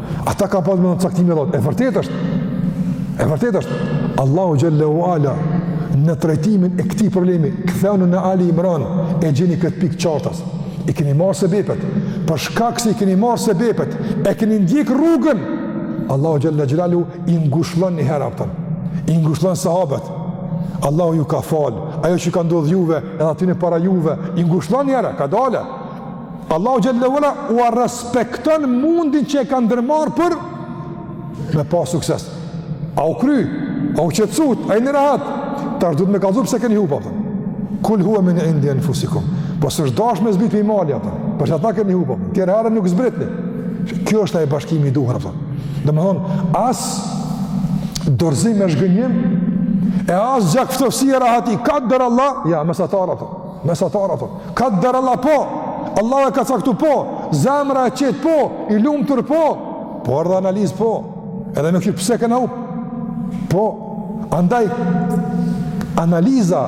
Ata kanë pas me thon caktim i Zotit. E vërtetë është. E vërtetë është. Allahu xhelle ue ala në trajtimin e këtij problemi, kthehuni në Ali Imran e gjeni këtë pikë qartas. I keni marrë sebepet. Për shkak se i keni marrë sebepet, e keni ndjek rrugën. Allahu xhelle xhelaluhu i ngushllon një herë ata. I ngushllon sahabët. Allahu ju ka fal. Ajo që ju ka ndodh juve, edhe atyne para juve, i ngushllon një herë, kadalë. Allahu xhelle ue ala u respekton mundin që e ka ndërmarr për me pas sukses. A u kry, a u qetësut, a jeni rahat, tash duhet me kallzu pse keni hup, a kupton. Kul hua min indi enfusikum. Po s'është dash me zbrit prej malit, a kupton. Për qata keni hup, a kupton. Tjetër herë nuk zbritni. Kjo është ai bashkimi i duhur, a kupton. Domethënë, as dorëzim e zhgënjim, e as gjakftohtësi e rahati, kaderallah, ja, mesatarja, a kupton. Mesatarja, a kupton. Kaderallah po, Allahu e ka caktu po, zemra e qetë po, i lumtur po, por edhe analizë po, edhe me kqyr pse kena hup. Prandaj, analiza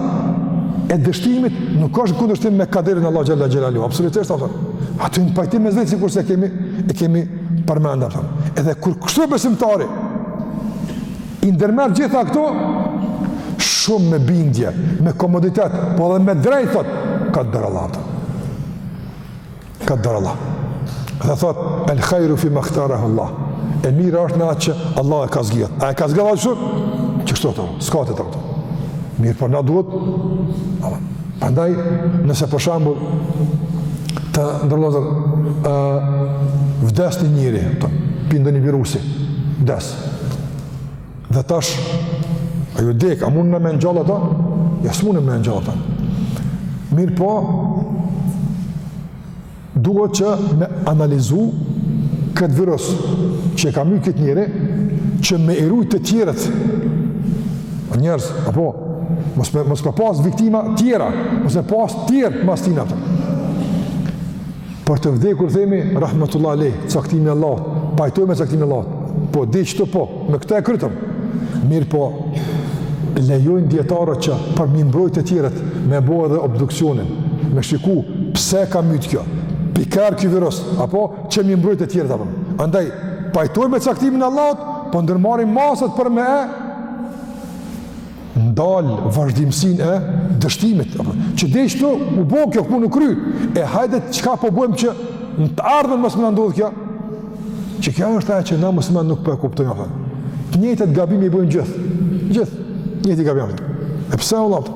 e dështimit nuk është në kundërshtim me kaderin e Allahut xhelle xhelaluhu, absolutisht, a kupton. Ato janë në pajtim mes vete, sikurse kemi, e kemi përmend, a kupton. edhe kur kështu besimtari, I ndërmerr gjitha këto, shumë me bindje, me komoditet, po edhe me drejt, thot, kaderullah. Kaderullah. Dhe thot, el hajru fima htarahu Allah. E mira është në atë që Allah e ka zgjedh. A e ka zgjedh Allahu kështu? Kështu, s'ka të të të. Mirëpo na duhet. Prandaj, nëse për shembull, të nderuar vllezër, uh, vdes një njeri, prej ndonjë virusi, vdes. Dhe tash, aj u dek, a mun na me ngjall ata? Ja, s'mun me e ngjall ata. Mirëpo, duhet që me analizu këtë virus që e ka myt këtë njeri, që me i rujt të tjerët njerëz, apo, mos me, mos me pas viktima tjera, mos me pas tjerë mas tina, apo. Për të vdekur themi rahmetullahi alej, caktimi i Allahut, pajtohemi me caktimin e Allahut. Po, di çtu, po, me këtë e krytëm. Mirëpo, lejojnë dijetarët që për m'i mbrojt të tjerët me bo edhe obduksionin, me shiku pse ka mytë kjo, pikërisht ky virus, apo që m'i mbrojt të tjerët, apo. Andaj, pajtohemi me caktimin e Allahut, po ndërmarrim masat për me e ndal vazhdimësinë e dështimit. Që tek që u bo kjo, kjo punë u kry, e hajde çka po bojmë që në të ardhmen mos me na ndodh kjo, që kjo është ajo që na muslimanët nuk po e kuptojmë, të njëtët gabime i bojmë gjithë, gjithë, njëjti gabim, e pse, vallahi,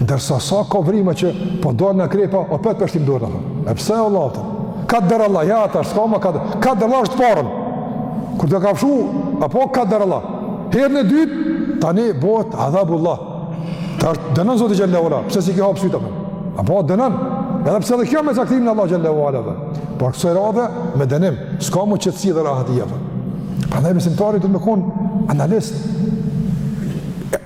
Ndërsa sa ka vrima që po dalë në krepa, o petë pështim dorën, themi. E pse o latë? Kaderullah, ja ata, s'ka ma kader. Kaderullah është herën e parë. Kur të ka fshu, apo kaderullah. Herën e dytë, tani bëhet adhabullah. Tash të dënon Zoti xhele ue ala, pse s'i ke hapë sytë për. Apo dënon, edhe pse edhe kjo me caktimin e Allahut xhele ue ala dhe. Por kësaj radhe, me dënim, s'ka mo qëtësi dhe rahati jeta. Prandaj besimtari duhet me konë analist,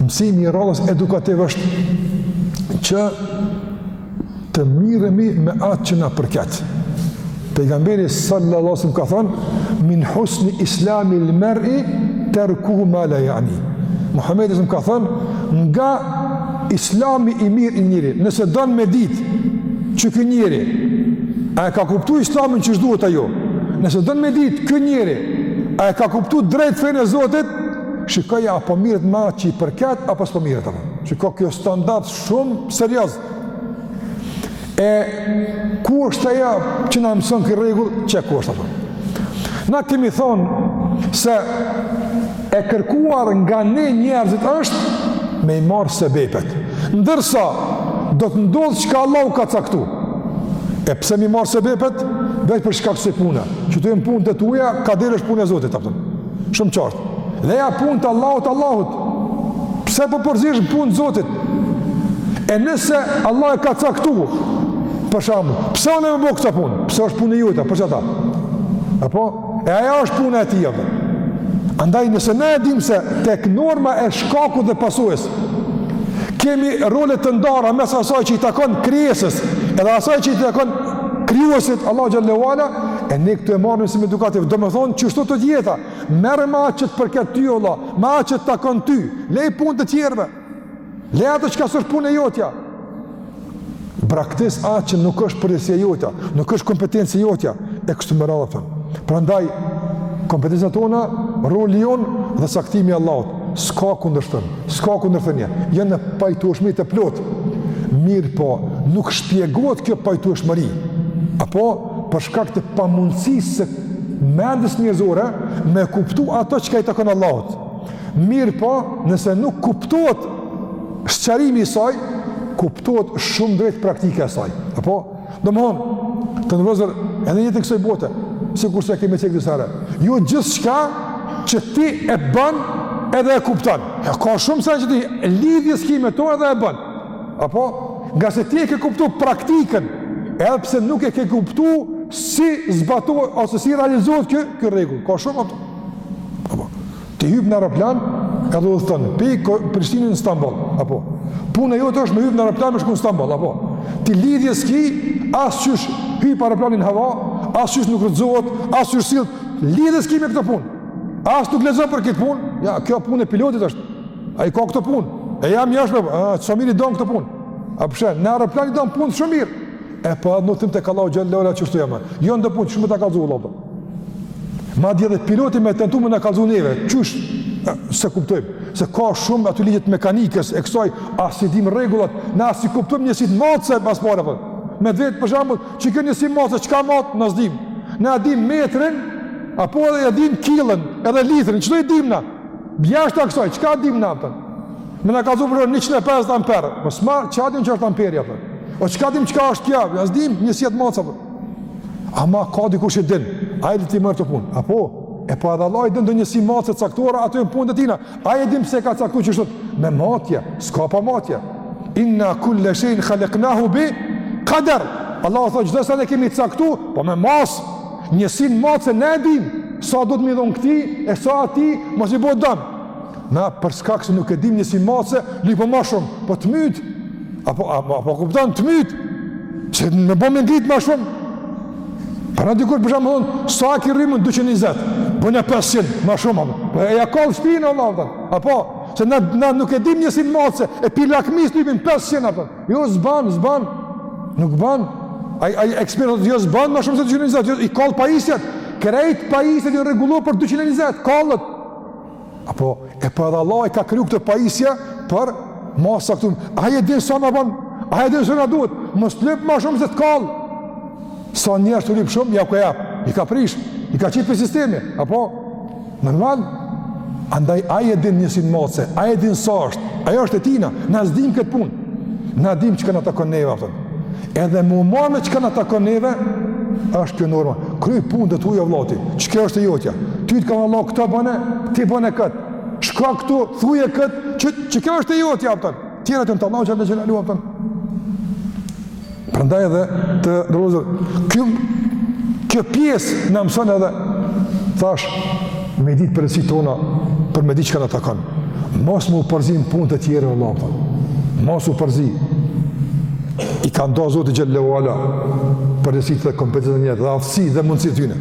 Mësimi i radhës edukativ është që të merremi me atë që na përket. Pejgamberi sallallahu alajhi wasallam ka thënë min husni islami el-mer'i terkuhu ma la jani. Muhamedi sallallahu ka thënë nga islami i mirë i njeriut, nëse don me ditë që ky njeri a e ka kuptu islamin qysh duhet a jo. Nëse don me ditë ky njeri a e ka kuptu drejt fenë e Zotit, shikoje a po mirret me atë që i përket, apo s'po mirret apo. Shiko, kjo standard shumë serioz. E kjo është ajo që na mëson ky rregull, që kjo është, apo. Na kemi thonë se e kërkuar nga ne njerëzit është me i marrë sebepet. Ndërsa, do të ndodhë çka Allahu ka caktu. E pse m'i marrë sebepet? Veç për shkak se puna. Qëto janë punët e tuja, kaderi është punë e Zotit, apo. Shumë qartë. Leja punët e Allahut, Allahut. Pse po përzihesh n'punët e Zotit? E nëse Allahu e ka caktu, për shembull, pse unë me bo këtë punë? Pse është punë e jotja? Për çfarë ta? Apo e ajo është puna e tij apo? Andaj nëse ne e dimë se tek norma e shkakut dhe pasojës kemi role të ndara mes asaj që i takon krijesës edhe asaj që i takon krijuesit Allahu xhel-le ue ala E ne këtu e marrim si edukativ, domethënë qështu te jeta, merru me atë që të përket ty, o vlla, me atë që të takon ty, lej punët e tjerve, le atë çka s'osht punë e jotja, braktis atë që nuk është përgjegjësi e jotja, nuk është kompetencë e jotja, e kështu me radhë. Prandaj, kompetenca tona, roli jonë dhe caktimi i Allahut, s'ka kundërthën, s'ka kundërthënie, janë në pajtueshmëri të plotë, mirëpo, nuk shpjegohet kjo pajtueshmëri, apo, për shkak të pamundësisë së mendjes njerëzore me kuptu atë çka i takon Allahut. Mirëpo, nëse nuk kuptohet sqarimi i saj, kuptohet shumë drejt praktika e saj. Apo? Domethënë, të nderuar vllezër, edhe në jetën e kësoj bote, sikurse e kemi cek disa herë, jo gjithçka që ti e ban edhe e kupton. Ja, ka shumë sene që ti lidhje s'ki me to edhe e ban. Apo, ngase ti e ke kuptu praktikën, edhe pse nuk e ke kuptu si zbatohet ose si realizohet kjo, kjo rregull. Ka shumë ato. Apo, ti hyp në aeroplan, edhe udhton pi Prishtine në Stamboll. Apo, puna jote është me hyp në aeroplan me shku në Stamboll. Apo, ti lidhje s'ki, as qysh hyp aeroplani n'hava, as qysh nuk rrëzohet, as qysh sill, lidhje s'ki me këtë punë. As nuk lexon për këtë punë, ja, kjo punë e pilotit është. Ai e ka këtë punë? E jemja është me punë, ai mirë e din këtë punë? A përshë, në aeroplan e din punën shumë mirë. E po, edhe tek Allahu xhel-le ue ala qështu jena. Jo në punë, s'mun ta kallzoj, o vlla. Madje edhe piloti me tentu me na kallzu neve, qysh, s'e kuptojmë, se ka shumë aty ligje t'mekanikës, e kësaj, as i dim rregullat, na as i kuptojmë njësitë matëse pas pare, për. Po. me vet për shembull, që kjo njësi matëse çka mat, na s'dim, na e dim metrin, apo edhe e dim killën, edhe litrin, qeto i dim na? Jashtë kësaj, çka dim na tjetër? Me na kallzu për 150 amperë, për sma që adim që është amperja për. O çka dim çka është kjo, as dim njësitë matëse për. Ama ka dikush që e din, a e di ti mirë atë punë, apo? E po edhe Allahu i din do njësi matëse të caktuara aty në punët e tina, a e dim se ka caktu qështu, me matje, s'ka pa matje. Inna kul-le shej'in halaknahu bi kader, Allahu thot, gjithë sene kemi caktu, po me masë, njësinë matëse ne e dim, sa do të m'i dhonë këtij, e sa atij, mos i bo dam. Na, për shkak se nuk e dim njësinë matëse, lyp ma shumë, po të myt, apo, apo, apo kupton të myt, se me bo me ngrit ma shumë. Pra na dikur për shembull thonë, sa e ki rrymën 220, bone 500, ma shumë, apo, po e ja kall shpinë, vlla, apo, se na, na nuk e dim njësinë matëse, e pi lakmisë lypim 500, apo, Jo s'ban, s'ban. Nuk ban. Ai ai ekspert thotë jo s'ban ma shumë se 220, jo, i kall pajisjet. Krejt pajisjet janë rregulluar për 220, kallet. Apo e po edhe Allahu i ka kriju këto pajisje për masa këtu. Ai e din sa na ban. Ai e din sa na duhet. Mos lyp ma shumë se të kall. Sa njerëz tu lyp shumë, ja ku ja. I ka prish, i ka qit pi sistemi, apo Normal, andaj ai e din njësinë matëse, ai e din sa është, ajo është e tina, na s'dim këtë punë, na dim çka na takon neve, a kupton. edhe m'u marr me çka na takon neve, është kjo norma, kryj punët e tua vlla ti, qe kjo është e jotja, ty të ka Allahu këta bone, ti bone këtë, shko këtu, thuje këtë, qe, qe kjo është e jotja, a kupton. Tjerat janë t'Allahut xhele ve ala, a kupton. Prandaj edhe vëllezër, kjo, kjo pjesë na mëson edhe, thash, me i ditë përgjegjësitë tona, për me ditë çka na takon. Mos m'u përzi në punë të tjerëve, vlla, a kupton. Mos m'u përzi. I ka nda Zoti xhele ve ala, përgjegjësitë, kompetencat, dhe aftësitë dhe mundësitë e tyne.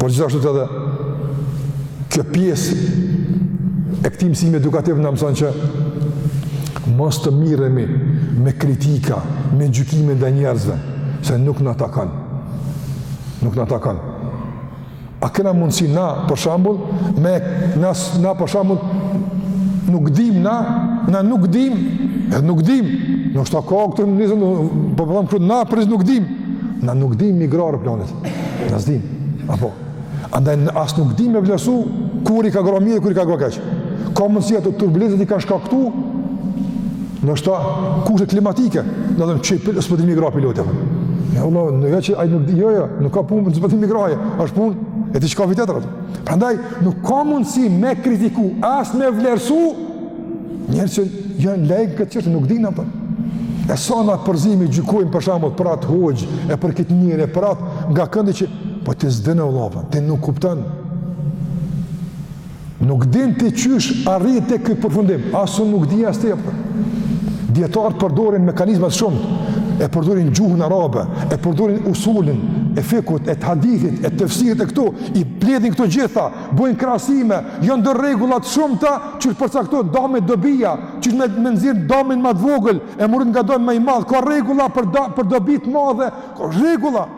Por gjithashtu të edhe, Kjo pjesë e këtij mësimi edukativ na mëson që mos të miremi me kritika, me gjykime ndaj njerëzve, se nuk na takon. Nuk na takon. A kena mundësi na, për shembull, me na, na për shembull, nuk dim na, na nuk dim, edhe nuk dim, ndoshta ka këtu njerëz, po përdo po më kërët, na përriz nuk dim, na nuk dim me i gra aeroplanët, na s'dim, apo, Andaj na as nuk dim me vlerësu kur i ka gra mirë, kur i ka gra keq. Ka mundësi ato turbulencat i kanë shkaktu, ndoshta kushtet klimatike, na thom që s'po din me i gra piloti. Ja, vlla, jo që ai nuk di, jo, jo, nuk ka punë për s'po din me i gra, është punë, e diçka tjetër aty. Prandaj, nuk ka mundësi me kritiku, as me vlerësu, njerëz që janë laik n'këtë çështje, nuk dinë ato. E sa na përzihemi gjykojmë për shembull për atë hoxhë e për këtë njeri, për atë nga këndi që Po ti s'din o vëlla, ti nuk kupton. Nuk din ti qysh arrit te ky përfundim. As unë nuk di as ti. Dijetarët përdorin mekanizma të shumtë. E përdorin gjuhën arabe, e përdorin usulin e fikhut, e të hadithit, e tefsirit e këtu, i mbledhin këto gjitha, bojnë krahasime, jonë do rregulla të shumta, që përcaktojnë dame dobia, qysh me, me nxjerr damin ma të vogël, e m'u ru nga dami ma i madh, ka rregulla për, da, për dobi të madhe, ka rregulla,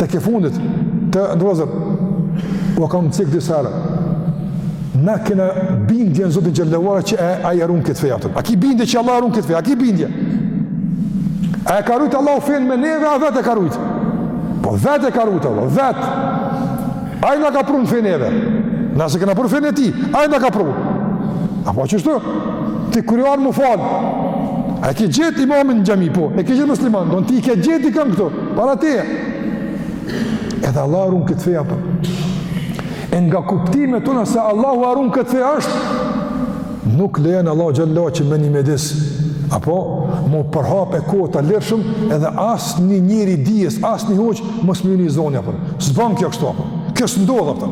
Tek e fundit, të nderuar vëllezër, ju kam cekë disa herë, na kena bindje në Zotin xhelle ve ala që ai e run këtë fe, a ki bindje që Allahu e run këtë fe, a ki bindje? A e ka rujtë Allahu fenë me neve, a vetë e ka rujtë? Po vetë e ka rujtë Allahu, vetë. Ai na ka prunë fenë neve. Na s'e kena prunë fenë e tij, ai na ka prunë. A po qështu? Ti kur je ardh m'u falë, A ke gjetë imamin në xhami, po? E ke gjetë musliman, domethënë ti ke gjetë dikan këtu. Para teje. Edhe Allahu e run këtë fe, a kupton. E nga kuptimet tona se Allahu e run këtë fe është, nuk lejon Allahu xhelle që me një mjedis, apo m'u përhap e kota lirshëm, edhe asnjë njeri i dijes, asnjë hoxhë, mos m'iu ni zoni, a kupton. S'ban kjo kështu, apo. Kjo s'ndodh, apo.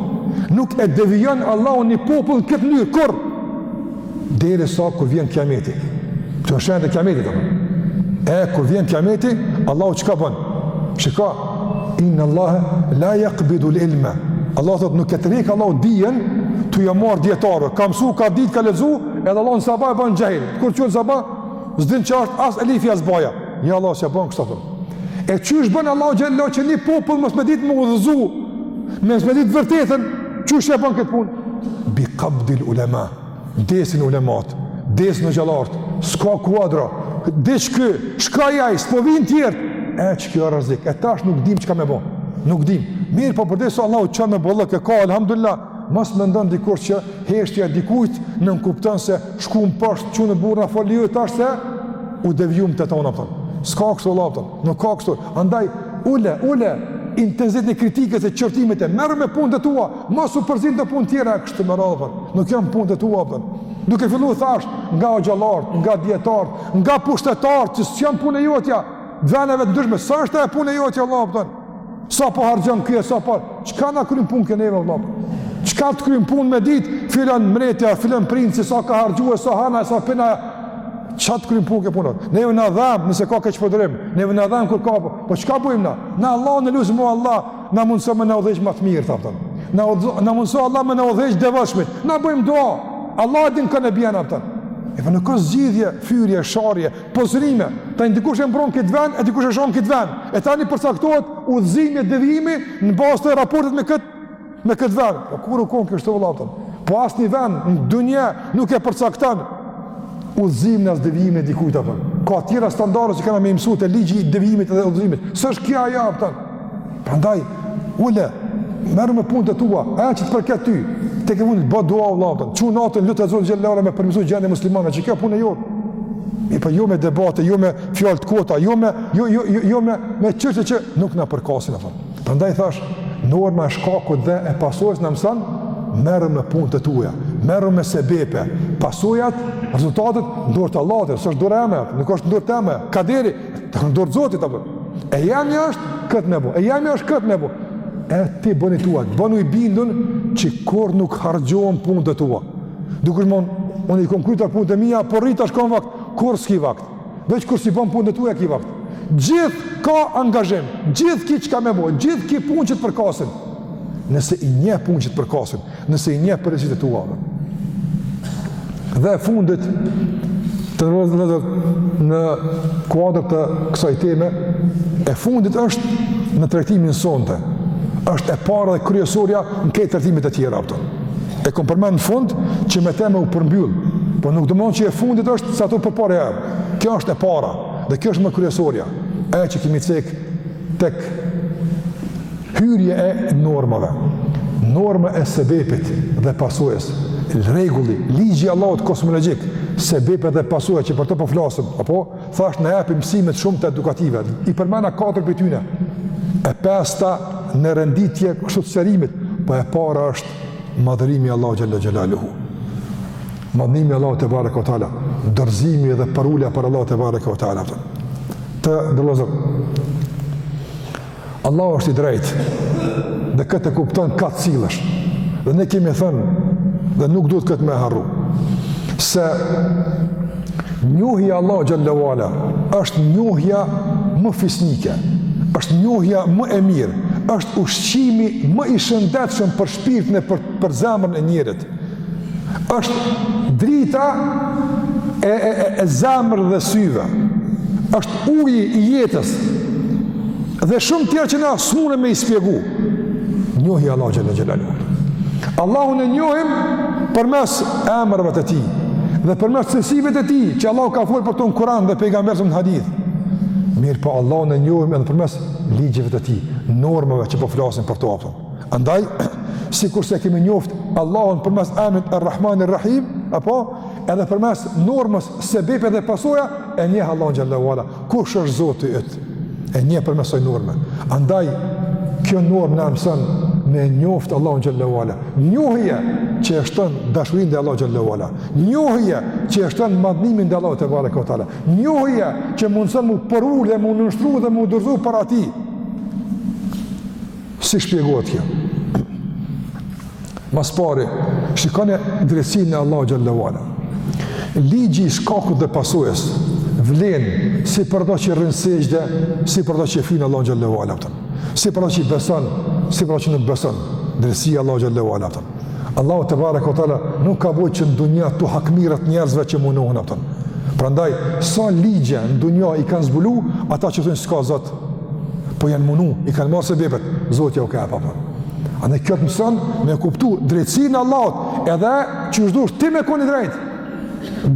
Nuk e devijon Allahu një popull në këtë mënyrë, kurrë. derisa kur vjen kiameti. Këto janë shenjat e kiametit apo? E kur vjen kiameti, Allahu çka bën? Shiko, inna Allah la yaqbidu al-ilma. Allahu thotë nuk e tërheq Allahu dijen, tu ja marr dijetarit, ka mësu, ka ditë, ka lexu, edhe Allahu n'sabah e bën xhahil. Kur çon n'sabah, S'din çka është as Elifi as Baja. Jo, Allahu s'e bën kështu, kupton. E qysh bën Allahu xhelle që një popull mos me ditë me u udhëzu, me mos me ditë të vërtetën, qysh e bën këtë punë? Bi kabdil ulema, desin ulematë, desin hoxhallarët, s'ka kuadro, vdiq ky, shkoi ai, s'po vijnë tjerët, e qikjo rrezik, e tash nuk dim çka me bo, nuk dim, mirëpo përderisa Allahu çon me bollëk e ka, alhamdulillah, Mos mendon dikush që heshtja e dikujt nënkupton se shkum poshtë, çonu burra folni ju tash se u devijum të tonë, kupton. S'ka kështu vlla, kupton, nuk ka kështu. Andaj, ule, ule, intenzitetin e kritikës e qortimit e merru me punët e tua, mos u përzi n'do punë tjera e kështu me radhë, kupton. Nuk janë punët e tua, kupton. Duke fillu thashë nga hoxhallarët, nga dijetarët, nga pushtetarët, që s'janë punë e jotja, vendeve të ndryshme, s'është ajo punë e jotja vlla, kupton. Sa po harxhon kjo, sa po, çka na kryen punë kjo neve vëlla? Çka të kryen punë me ditë, filan mreti a, filan princi sa ka harxhuar, sa han a, sa pin a. Çka të kryen punë, kupton? Neve na dham, nëse ka keqpërdorim, neve na dham kur ka. Po, po çka bëjmë na? Na Allahun e lutim, Allah, na mundso me na udhëheq më të mirët, kupton. Na na mundso Allah me na udhëheq të devotshmit. Na bëjmë dua. Allahu din kënd e bjen, kupton. E vënë ka zgjidhje, fyerje, sharje, Poshtërime, tani dikush e mbron këtë vend, e dikush e shon këtë vend. E tani përcaktohet udhëzimi e devijimi në bazë të raportit me kët me kët vend. Po kur u kon kështu vëlla, kupton? Po asnjë vend në dunja nuk e përcakton udhëzimin as devijimin e dikujt, kupton. Ka tjera standarde që kena me i mësu te ligji i devijimit dhe udhëzimit. S'është kjo ajo, kupton? Prandaj, ulu, merru me punët e tua, ajo që të përket ty, ti ke mundsi, bën dua vllaut tën, çu natën lute Zotin xheleshanuhu me përmirësu gjendjen e muslimanëve, qe kjo punë e jotë. Mirëpo jo me debate, jo me fjallë të kota, jo me, jo, jo, jo, jo me, me çështje që nuk na përkasin, apo. Prandaj thash, norma e shkakut dhe e pasojës na mëson, merru me punët e tua, merru me sebepe, pasojat, rezultatet, n'dorë të Allahut, s'është n'dorë teme, nuk është n'dorë teme, kaderi, Të n'dorë Zotit, apo? E jemja është këtë me bo, e jemja është këtë me bo. E ti bëni tuat, bënu i bindun që kur nuk harxhohen punët e tua. Dikush mon, unë i kom kry tan punët e mija, po rri tash kom vakt, kurrë s'ki vakt. Veç kur s'i bon punët e tua, e ki vakt. Gjithë ki angazhim, gjithë ki çka me bo, gjithë ki punë që të përkasin. Nëse i njeh punë që të përkasin, Nëse i njeh përgjegjësitë e tua. Dhe e fundit, të nderuar, në kuadër të kësaj teme, e fundit është në trajtimin sonte, është e para dhe kryesorja në krejt trajtimet e tjera. Apo. E kom përmend në fund që me te me u përmbyllë, po nuk domethënë që e fundit është se ato përpara e.. Kjo është e para dhe kjo është më kryesorja, e që kemi cek tek Hyrja e normave, norma e sebepit dhe pasojës, rregulli, ligji i Allahut kosmologjik, sebepit dhe pasojës që për to po flasim, apo thash na japin mësime të shumta edukative. I përmenda katër prej tyne. E pesta në renditje kështu të sqarimit, po e para është madhërimi i Allahut xhel-le xhelaluhu. Madhërimi i Allahut tebareke ue teala, dorëzimi dhe përulja para Allahut tebareke ue teala. Të nderuar. Allahu është i drejtë dhe këtë e kupton kah cilësitë. Dhe ne kemi thënë dhe nuk duhet këtë me harru. Se njohja e Allahut xhel-le ue ala është njohja më fisnike, është njohja më e mirë, është ushqimi më i shëndetshëm për shpirtin e, për, për zemrën e njeriut. është drita e, e, e, e zemrës dhe syve, është uji i jetës, dhe shumë tjera që na s'munëm me i spjegu, njohja e Allahut xhel-le xhelaluhu. Allahun e njohim përmes emrave të tij, dhe përmes cilësive të tij, që Allahu ka folë për to në Kuran dhe Pejgamberi a.s. në hadith. Mirëpo Allahun e njohim edhe përmes ligjeve të tij, normave që po flasim për to, apo. Andaj, sikurse e kemi njoftë Allahun përmes emrit Er-Rahman Er-Rahim, apo edhe përmes normës sebepe dhe pasoja, e njeh Allahun xhel-le ue ala, kush është Zoti yt, e njeh përmes kësaj norme. Andaj, kjo normë na mëson me njoftë Allahun xhel-le ue ala, njohje që e shton dashurinë ndaj Allahut xhel-le ue ala, njohje që e shton madhnimin ndaj Allahut tebareke ue teala, njohje që mundëson m'u përul dhe m'u nënshtru dhe m'u dorëzu para tij, Si shpjegohet kjo? Ma s'pari, shikone drejtësinë e Allahut xhel-le ue ala. Ligji i shkakut dhe pasojës vlen si për do që i rrinë në sexhde, si për do që e fyejnë Allahun xhel-le ue ala, a kupton. Si për do që i beson, si për do që nuk beson. Drejtësia e Allahut xhel-le ue ala, a kupton. Allahu tebareke ue teala nuk ka bo që në dunja t'u hakmirret njerëzve që munohen, a kupton. Prandaj, sa ligje në dunja i kanë zbulu, ata që thojnë s'ka Zot, Po janë munu, i kanë marrë sebepet, Zoti jau ka, a kupton. Ani kjo të mëson, me kuptu drejtësinë e Allahut, edhe qysh dush ti me konë i drejtë.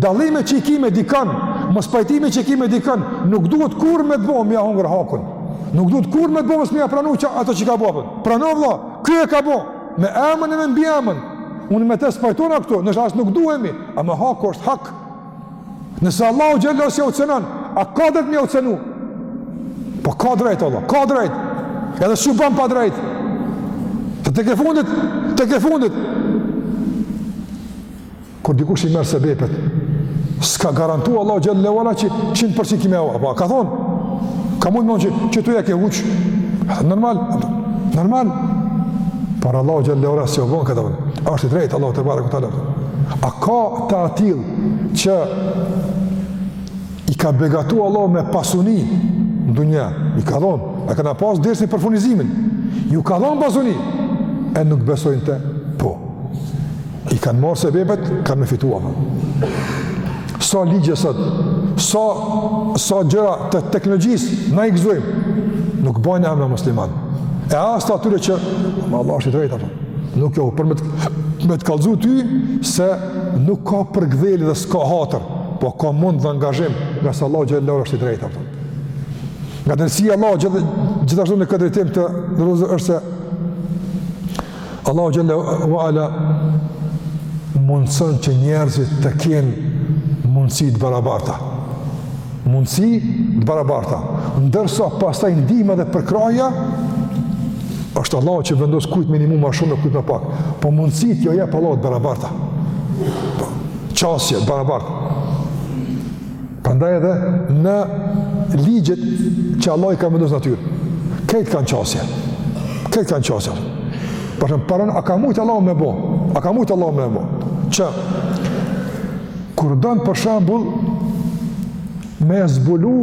Dallimet që i ki me dikën, mospajtime që i ki me dikën, nuk duhet kurrë me të bo me ia hongër hakun. Nuk duhet kurrë me të bo mos me ia pranu që ato që i ka bo, a kupton. Pranu, vlla, ky e ka bo, me emën e me mbi emën. Unë me te s'pajtona këtu, nashta as nuk duhemi, ama haku është hak. Nëse Allahu xhel-le ue ala s'jau cenon, a ka drejt me jau cenu? Po ka drejt Allah, ka drejt. Edhe s'ju bën padrejt. Të tek e fundit, tek e fundit. Kur dikush i merr sebepet, s'ka garantu Allahu xhel-le ue ala që 100% ki me apo po, ka thon. Ka mund mund që që ti ia ke huq. Normal, normal. Por Allahu xhel-le ue ala s'jau bën këto. Është i drejtë Allahu tebareke ue teala. A ka të atillë që i ka begatu Allahu me pasuni në dunja, i ka dhonë, e kena pasë dersin për furnizimin, ju ka dhonë pasuni, e nuk besojnë n'te, po, i kanë marrë sebepet, kanë me fitu vlla. Sa ligje sot, sa, sa gjëra të teknologjisë, na i gëzojmë, nuk bajnë emna musliman. E as të atyre që, ama Allahu është i drejtë, a kupton. Nuk jo, për me të, me të kallxu ty, se nuk ka përgdheli dhe s'ka hatër, po ka mund dhe angazhim, ngase Allahu xhel-le ue ala është i drejtë, a kupton. Nga drejtësia e Allahut gjith, gjithashtu në këtë drejtim të rëzë është se Allahu xhel-le ue ala mundëson që njerëzit të kenë mundësi të barabarta. mundësi të barabarta, ndërsa pastaj ndihma dhe përkrahja është Allahu që vendos kujt me i nimu ma shumë e kujt ma pak. Po mundësitë jau jep Allahu të barabarta. Po, qasje t'barabarta. Prandaj edhe në ligjet që Allah i ka vendos n'natyrë, krejt kanë qasje. Krejt kanë qasje. Për shembull, pra, a ka mujtë Allah me bo? A ka mujtë Allah me bo? Që Kur don për shembull me e zbulu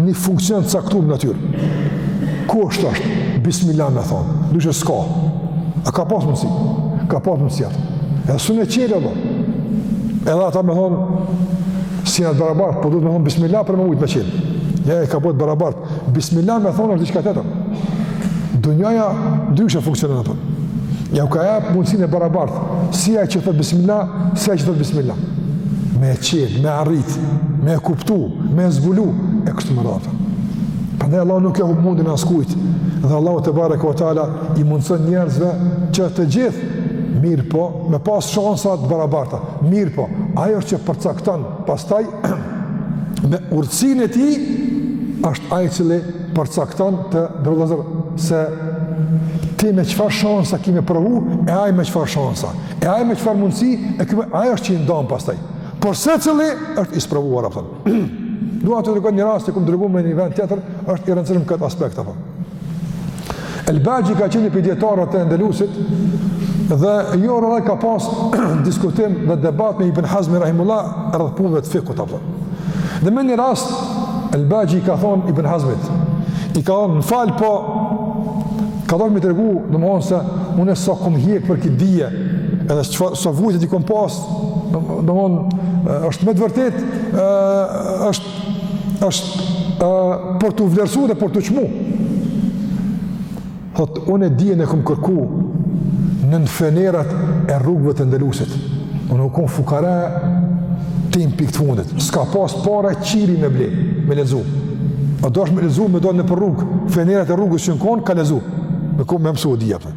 një funksion të caktuar në natyrë. Kushti asht Bismillah me thon. Ndryshe s'ka. A ka pas mundsi? Ka pas mundsi atë. Edhe s'un e çel apo. Edhe ata me thon s'janë t'barabart, po duhet me thon bismillah për me mujt me çelë. Jo, i ka bo t'barabart. Bismillah me thonë është diçka tjetër. Dunjaja ndryshe funksionon ato. Jau ka jep mundësinë e barabartë, si ai që thotë Bismillah, si ai që s'thotë Bismillah. Me e çelë, me arritë, me e kuptu, me e zbulu, e kështu me radhë. Prandaj Allahu nuk ja hup mundin askujt, dhe Allahu tebareke ve teala i mundëson njerëzve që të gjithë, mirëpo, me pas shansa t'barabarta, mirëpo, ajo që përcakton, Pastaj me urtësinë e tij është ai i cili përcakton të ndërlozur se ti me çfarë shansa ki me u sprovu e ai me çfarë shansa e ai me çfarë mundësi e ky ai është që i ndon pastaj por secili është i sprovuar apo dua të tregoj një rast e kum tregu në një vend tjetër është i rëndësishëm n'këtë aspekt apo El Baxhi ka qenë një prej dijetarët e Endelusit dhe jo rrallë ka pas diskutim dhe debat me Ibn Hazmin rahimehullah rreth punëve të fikhut apëtë. Dhe me një rast, El Baxhi i ka thonë Ibn Hazmit, i ka thonë më fal po, ka dasht me i tregu, domethonë se unë e sa zor kum hjekë për këtë dije, edhe sa, sa vujtjet i kum pasë, domethonë është me të vërtetë, është është ë për t'u vlerësu dhe për t'u çmu. Thot unë dijen e kum kërku nën fenerat e rrugëve të Endelusit. U kon fukara deri n'pikë të fundit. S'ka pas para qiri me ble, me lexu. U dashtë me lexu, me dalë nëpër rrugë, fenerat e rrugës që u konë, ka lexu. Në kum me mësu o dija, për.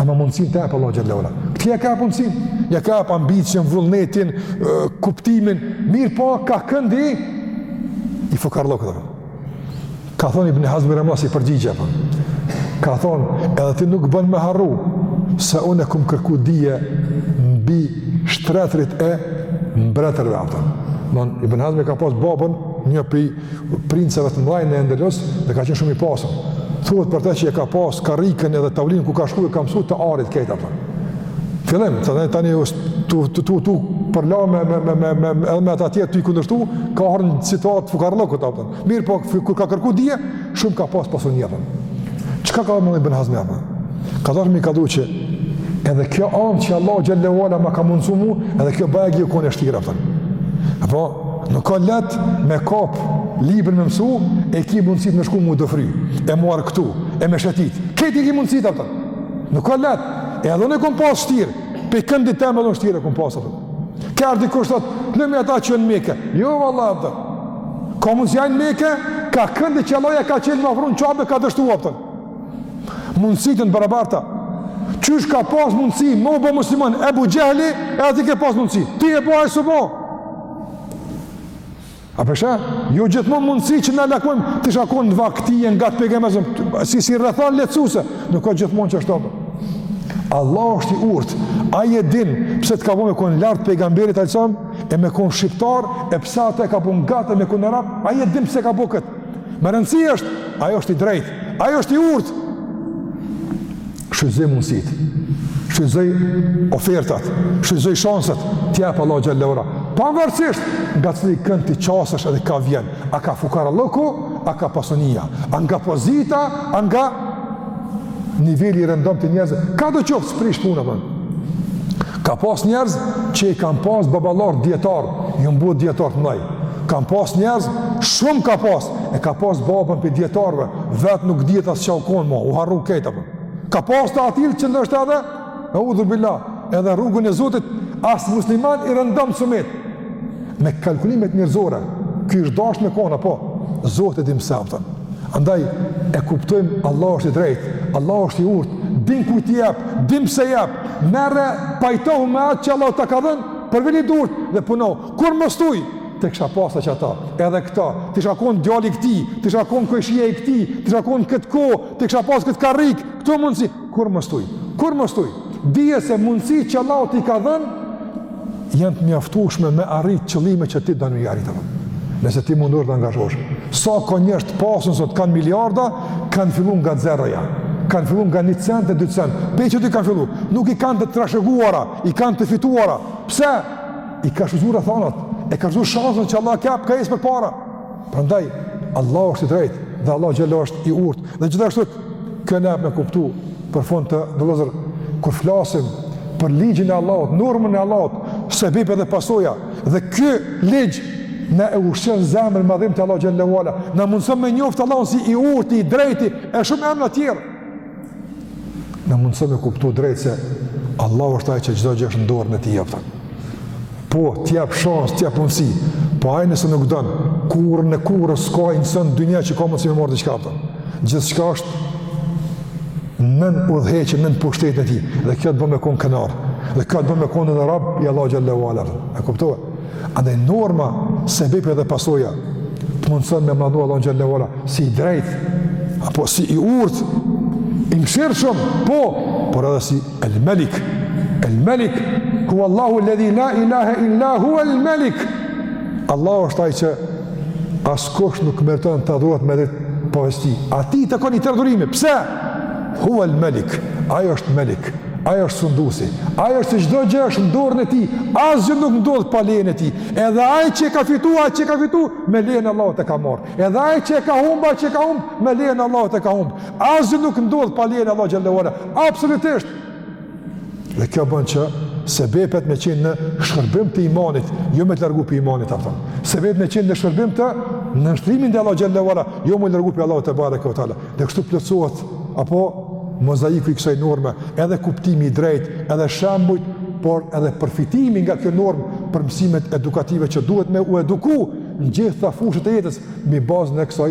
Ama mundësinë ta jep Allahu xhel-le ve ala. Këtij ja ka jep mundësinë. Ja ka jep ambicien, vullnetin, kuptimin. Mirëpo, ka kon n'fukarallëk dhe. Ka thonë Ibn Hazmi rahimehullah si përgjigje. Po. Ka thonë, edhe ti nuk bënë me harru, se unë e kum kërku dijen mbi shtretrit e mbretërve. Domethon Ibn Hazmi ka pas babën një prej princeve të mëdhenj në Endelus dhe ka qenë shumë i pasur. Thuhet për të që e ka pas karrikën edhe tavolinën ku ka shkru e ka mësuar të arit këta. Fillim, të thënë tani është tu tu tu tu përla me me me me me edhe me ata tjerë tu i kundërshtu, ka ardhur një situatë fukarllëku ta thon. Mirëpo kur ka kërku dije, shumë ka pas pasuni thon. Çka ka thënë Ibn Hazmi apo? Ka thënë mi ka thënë që edhe kjo anë që Allah xhelle ue ala ma ka mundsuar, edhe kjo boll u konë e shtirë thon. Apo Nuk është lehtë me kap librin me mësu, e ki mundësitë me shku m'u dëfry, e m'u argëtu, e me shetit. Krejt i ki mundësitë, a kupton. Nuk është lehtë, e edhe unë e kom pas shtirë, prej këndit tem edhe unë shtirë e kom pas, a kupton. Kur dikush thotë, lum ata që në Meke, jo, valla, a kupton. Ka mundësi ai në Meke, ka këndi që Allah ia ka çel m'u afru n'Qabe, ka dështu, a kupton. Mundësitë janë barabarta. Qysh ka pas mundësi, me u bo musliman Ebu Xhehli, edhe ti ke pas mundësi. Ti je bo, ai s'u bo. A po e sheh, jo gjithmonë mundësi që na lakmojmë, t'isha konë në vakti e ngat Pejgamberit, si si rrethanë lehtësuese, nuk o gjithmonë që është, se Allahu është i urtë, ai e din pse të ka bo me konë larg Pejgamberit alejhi selam, e me konë shqiptar, e pse atë e ka bo ngat, e me konë arap, ai e din pse e ka bo këtë. Me rëndësi është, ai është i drejtë, ai është i urtë. Shfrytëzoji mundësitë, shfrytëzoji ofertat, shfrytëzoji shanset, t'i jep Allahu xhelle ue ala. Pavarësisht, nga cili kënd të qasësh edhe ka vjen, a ka fukarallëku, a ka pasunia, a nga pozita, a nga niveli i rëndomtë i njerëzve, kado qoftë s'prish punë, a kupton. Ka pas njerëz që i kanë pas baballarët dijetarë, janë bo dijetarë të mëdhaj. Kem pas njerëz, shumë ka pas, e ka pas babën prej dijetarëve, vetë nuk dihet as që u konë ma, u harru krejt, a kupton. Ka pas të atillë që ndoshta edhe, neudhubilah, edhe rrugën e Zotit, as musliman i rëndomtë s'u met. Me kalkulimet njerëzore, ky është dasht me konë, po, Zoti din pse, a kupton. Andaj, e kuptojmë, Allah është i drejtë, Allah është i urtë, din kujt i jep, din pse jep, merre pajtohu me atë që Allah të ka dhënë, përvili durt dhe puno, kurrë mos thuj, të kisha pas qata, edhe këta, të isha konë djali i këtij, të isha konë kojshia i këtij, të isha konë n'këtë kohë, të kisha pas këtë karrikë, këto mundësi, Kurrë mos thuj, kurrë mos thuj, dije se mundësitë që Allahu t'i ka dhënë janë të mjaftueshme me arrit qëllimet që ti don me i arrit apo. Nëse ti mundohesh e angazhohesh. Sa sot ka njerëz të pasun sot kanë miliarda, kanë filluar nga zeroja. Kanë filluar nga 1 cent e 2 cent. Prej hiçit kanë filluar, nuk i kanë të trashëguara, i kanë të fituara. Pse? I ka shfrytëzu rrethanat, e ka shfrytëzu shansën që Allah ka për ka përpara. Prandaj Allahu është i drejtë dhe Allahu xhelle është i urtë. Dhe gjithashtu kjo na jep me kuptu për fund të nderuar vëllazër kur flasim për ligjin e Allahut, normën e Allahut, sebepi edhe pasoja. Dhe ky ligj na e ushqen zemrën me madhërim të Allahut xhelle ue ala. Na mundson me njoftë Allahun si i urti, i drejti e shumë emra të tjerë. Na mundëson me kuptu drejtë se Allahu është ai që çdo gjë është në dorën e tij, a kupton. Po, të jap shansë, të jap mundësi. Po ai nëse nuk don, kurrën e kurrës, s'ka insan në dynja që ka mundësi me marrë diçka, a kupton. Gjithçka është nën udhëheqjen, nën pushtetin e tij. Dhe kjo të bën me konë krenar. Dhe kjo të bën me konë edhe rob i Allahut xhelle ue ala. E kuptu Andaj norma sebepi dhe pasoja të mundëson me madhëru Allahun xhelle ue ala, si i drejtë, apo si i urtë, i mëshirshëm, po, por edhe si el melik, el melik, huvallahu lledhi la ilahe illa hu el melik, Allahu është ai që askush nuk meriton të adhurohet me të drejtë përveç tij, atij i takon i tërë adhurimi, pse? Huve el Melik, ai është Melik, ai është sundusi, ai është, çdo gjë është në dorën e tij, asgjë nuk ndodh pa lejen e tij. Edhe ai që e ka fitu atë që e ka fitu, me lejen e Allahut e ka marrë. Edhe ai që e ka humb atë që e ka humb, me lejen e Allahut e ka humb. Asgjë nuk ndodh pa lejen e Allahut xhelle ue ala. Absolutisht. Dhe kjo bën që sebepet me qenë në shërbim të imanit, jo me të largu prej imanit, a kupton. Sebepet me qenë në shërbim të nënshtrimit ndaj Allahut xhelle ue ala, jo me largu prej Allahut tebareke ue teala. Dhe kështu plotësohet, apo mozaiku i kësoj norme, edhe kuptimi i drejtë, edhe shembujt, por edhe përfitimi nga kjo normë për mësimet edukative që duhet me u eduku në gjitha fushat e jetës, mi bazën e kësoj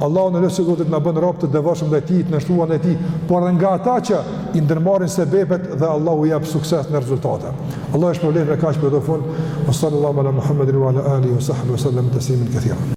Allahun e lus, Zoti të na bën rob të devotshëm ndaj tij, të nënshtruar ndaj tij, por edhe nga ata që i ndërmarrin sebepet dhe Allahu u jep sukses në rezultate. Allahu është po e lëmë me kaq për të fund, ue sallallahu ala Muhammedin ue ala alihi ue sahbihi ue selleme teslimen kethira.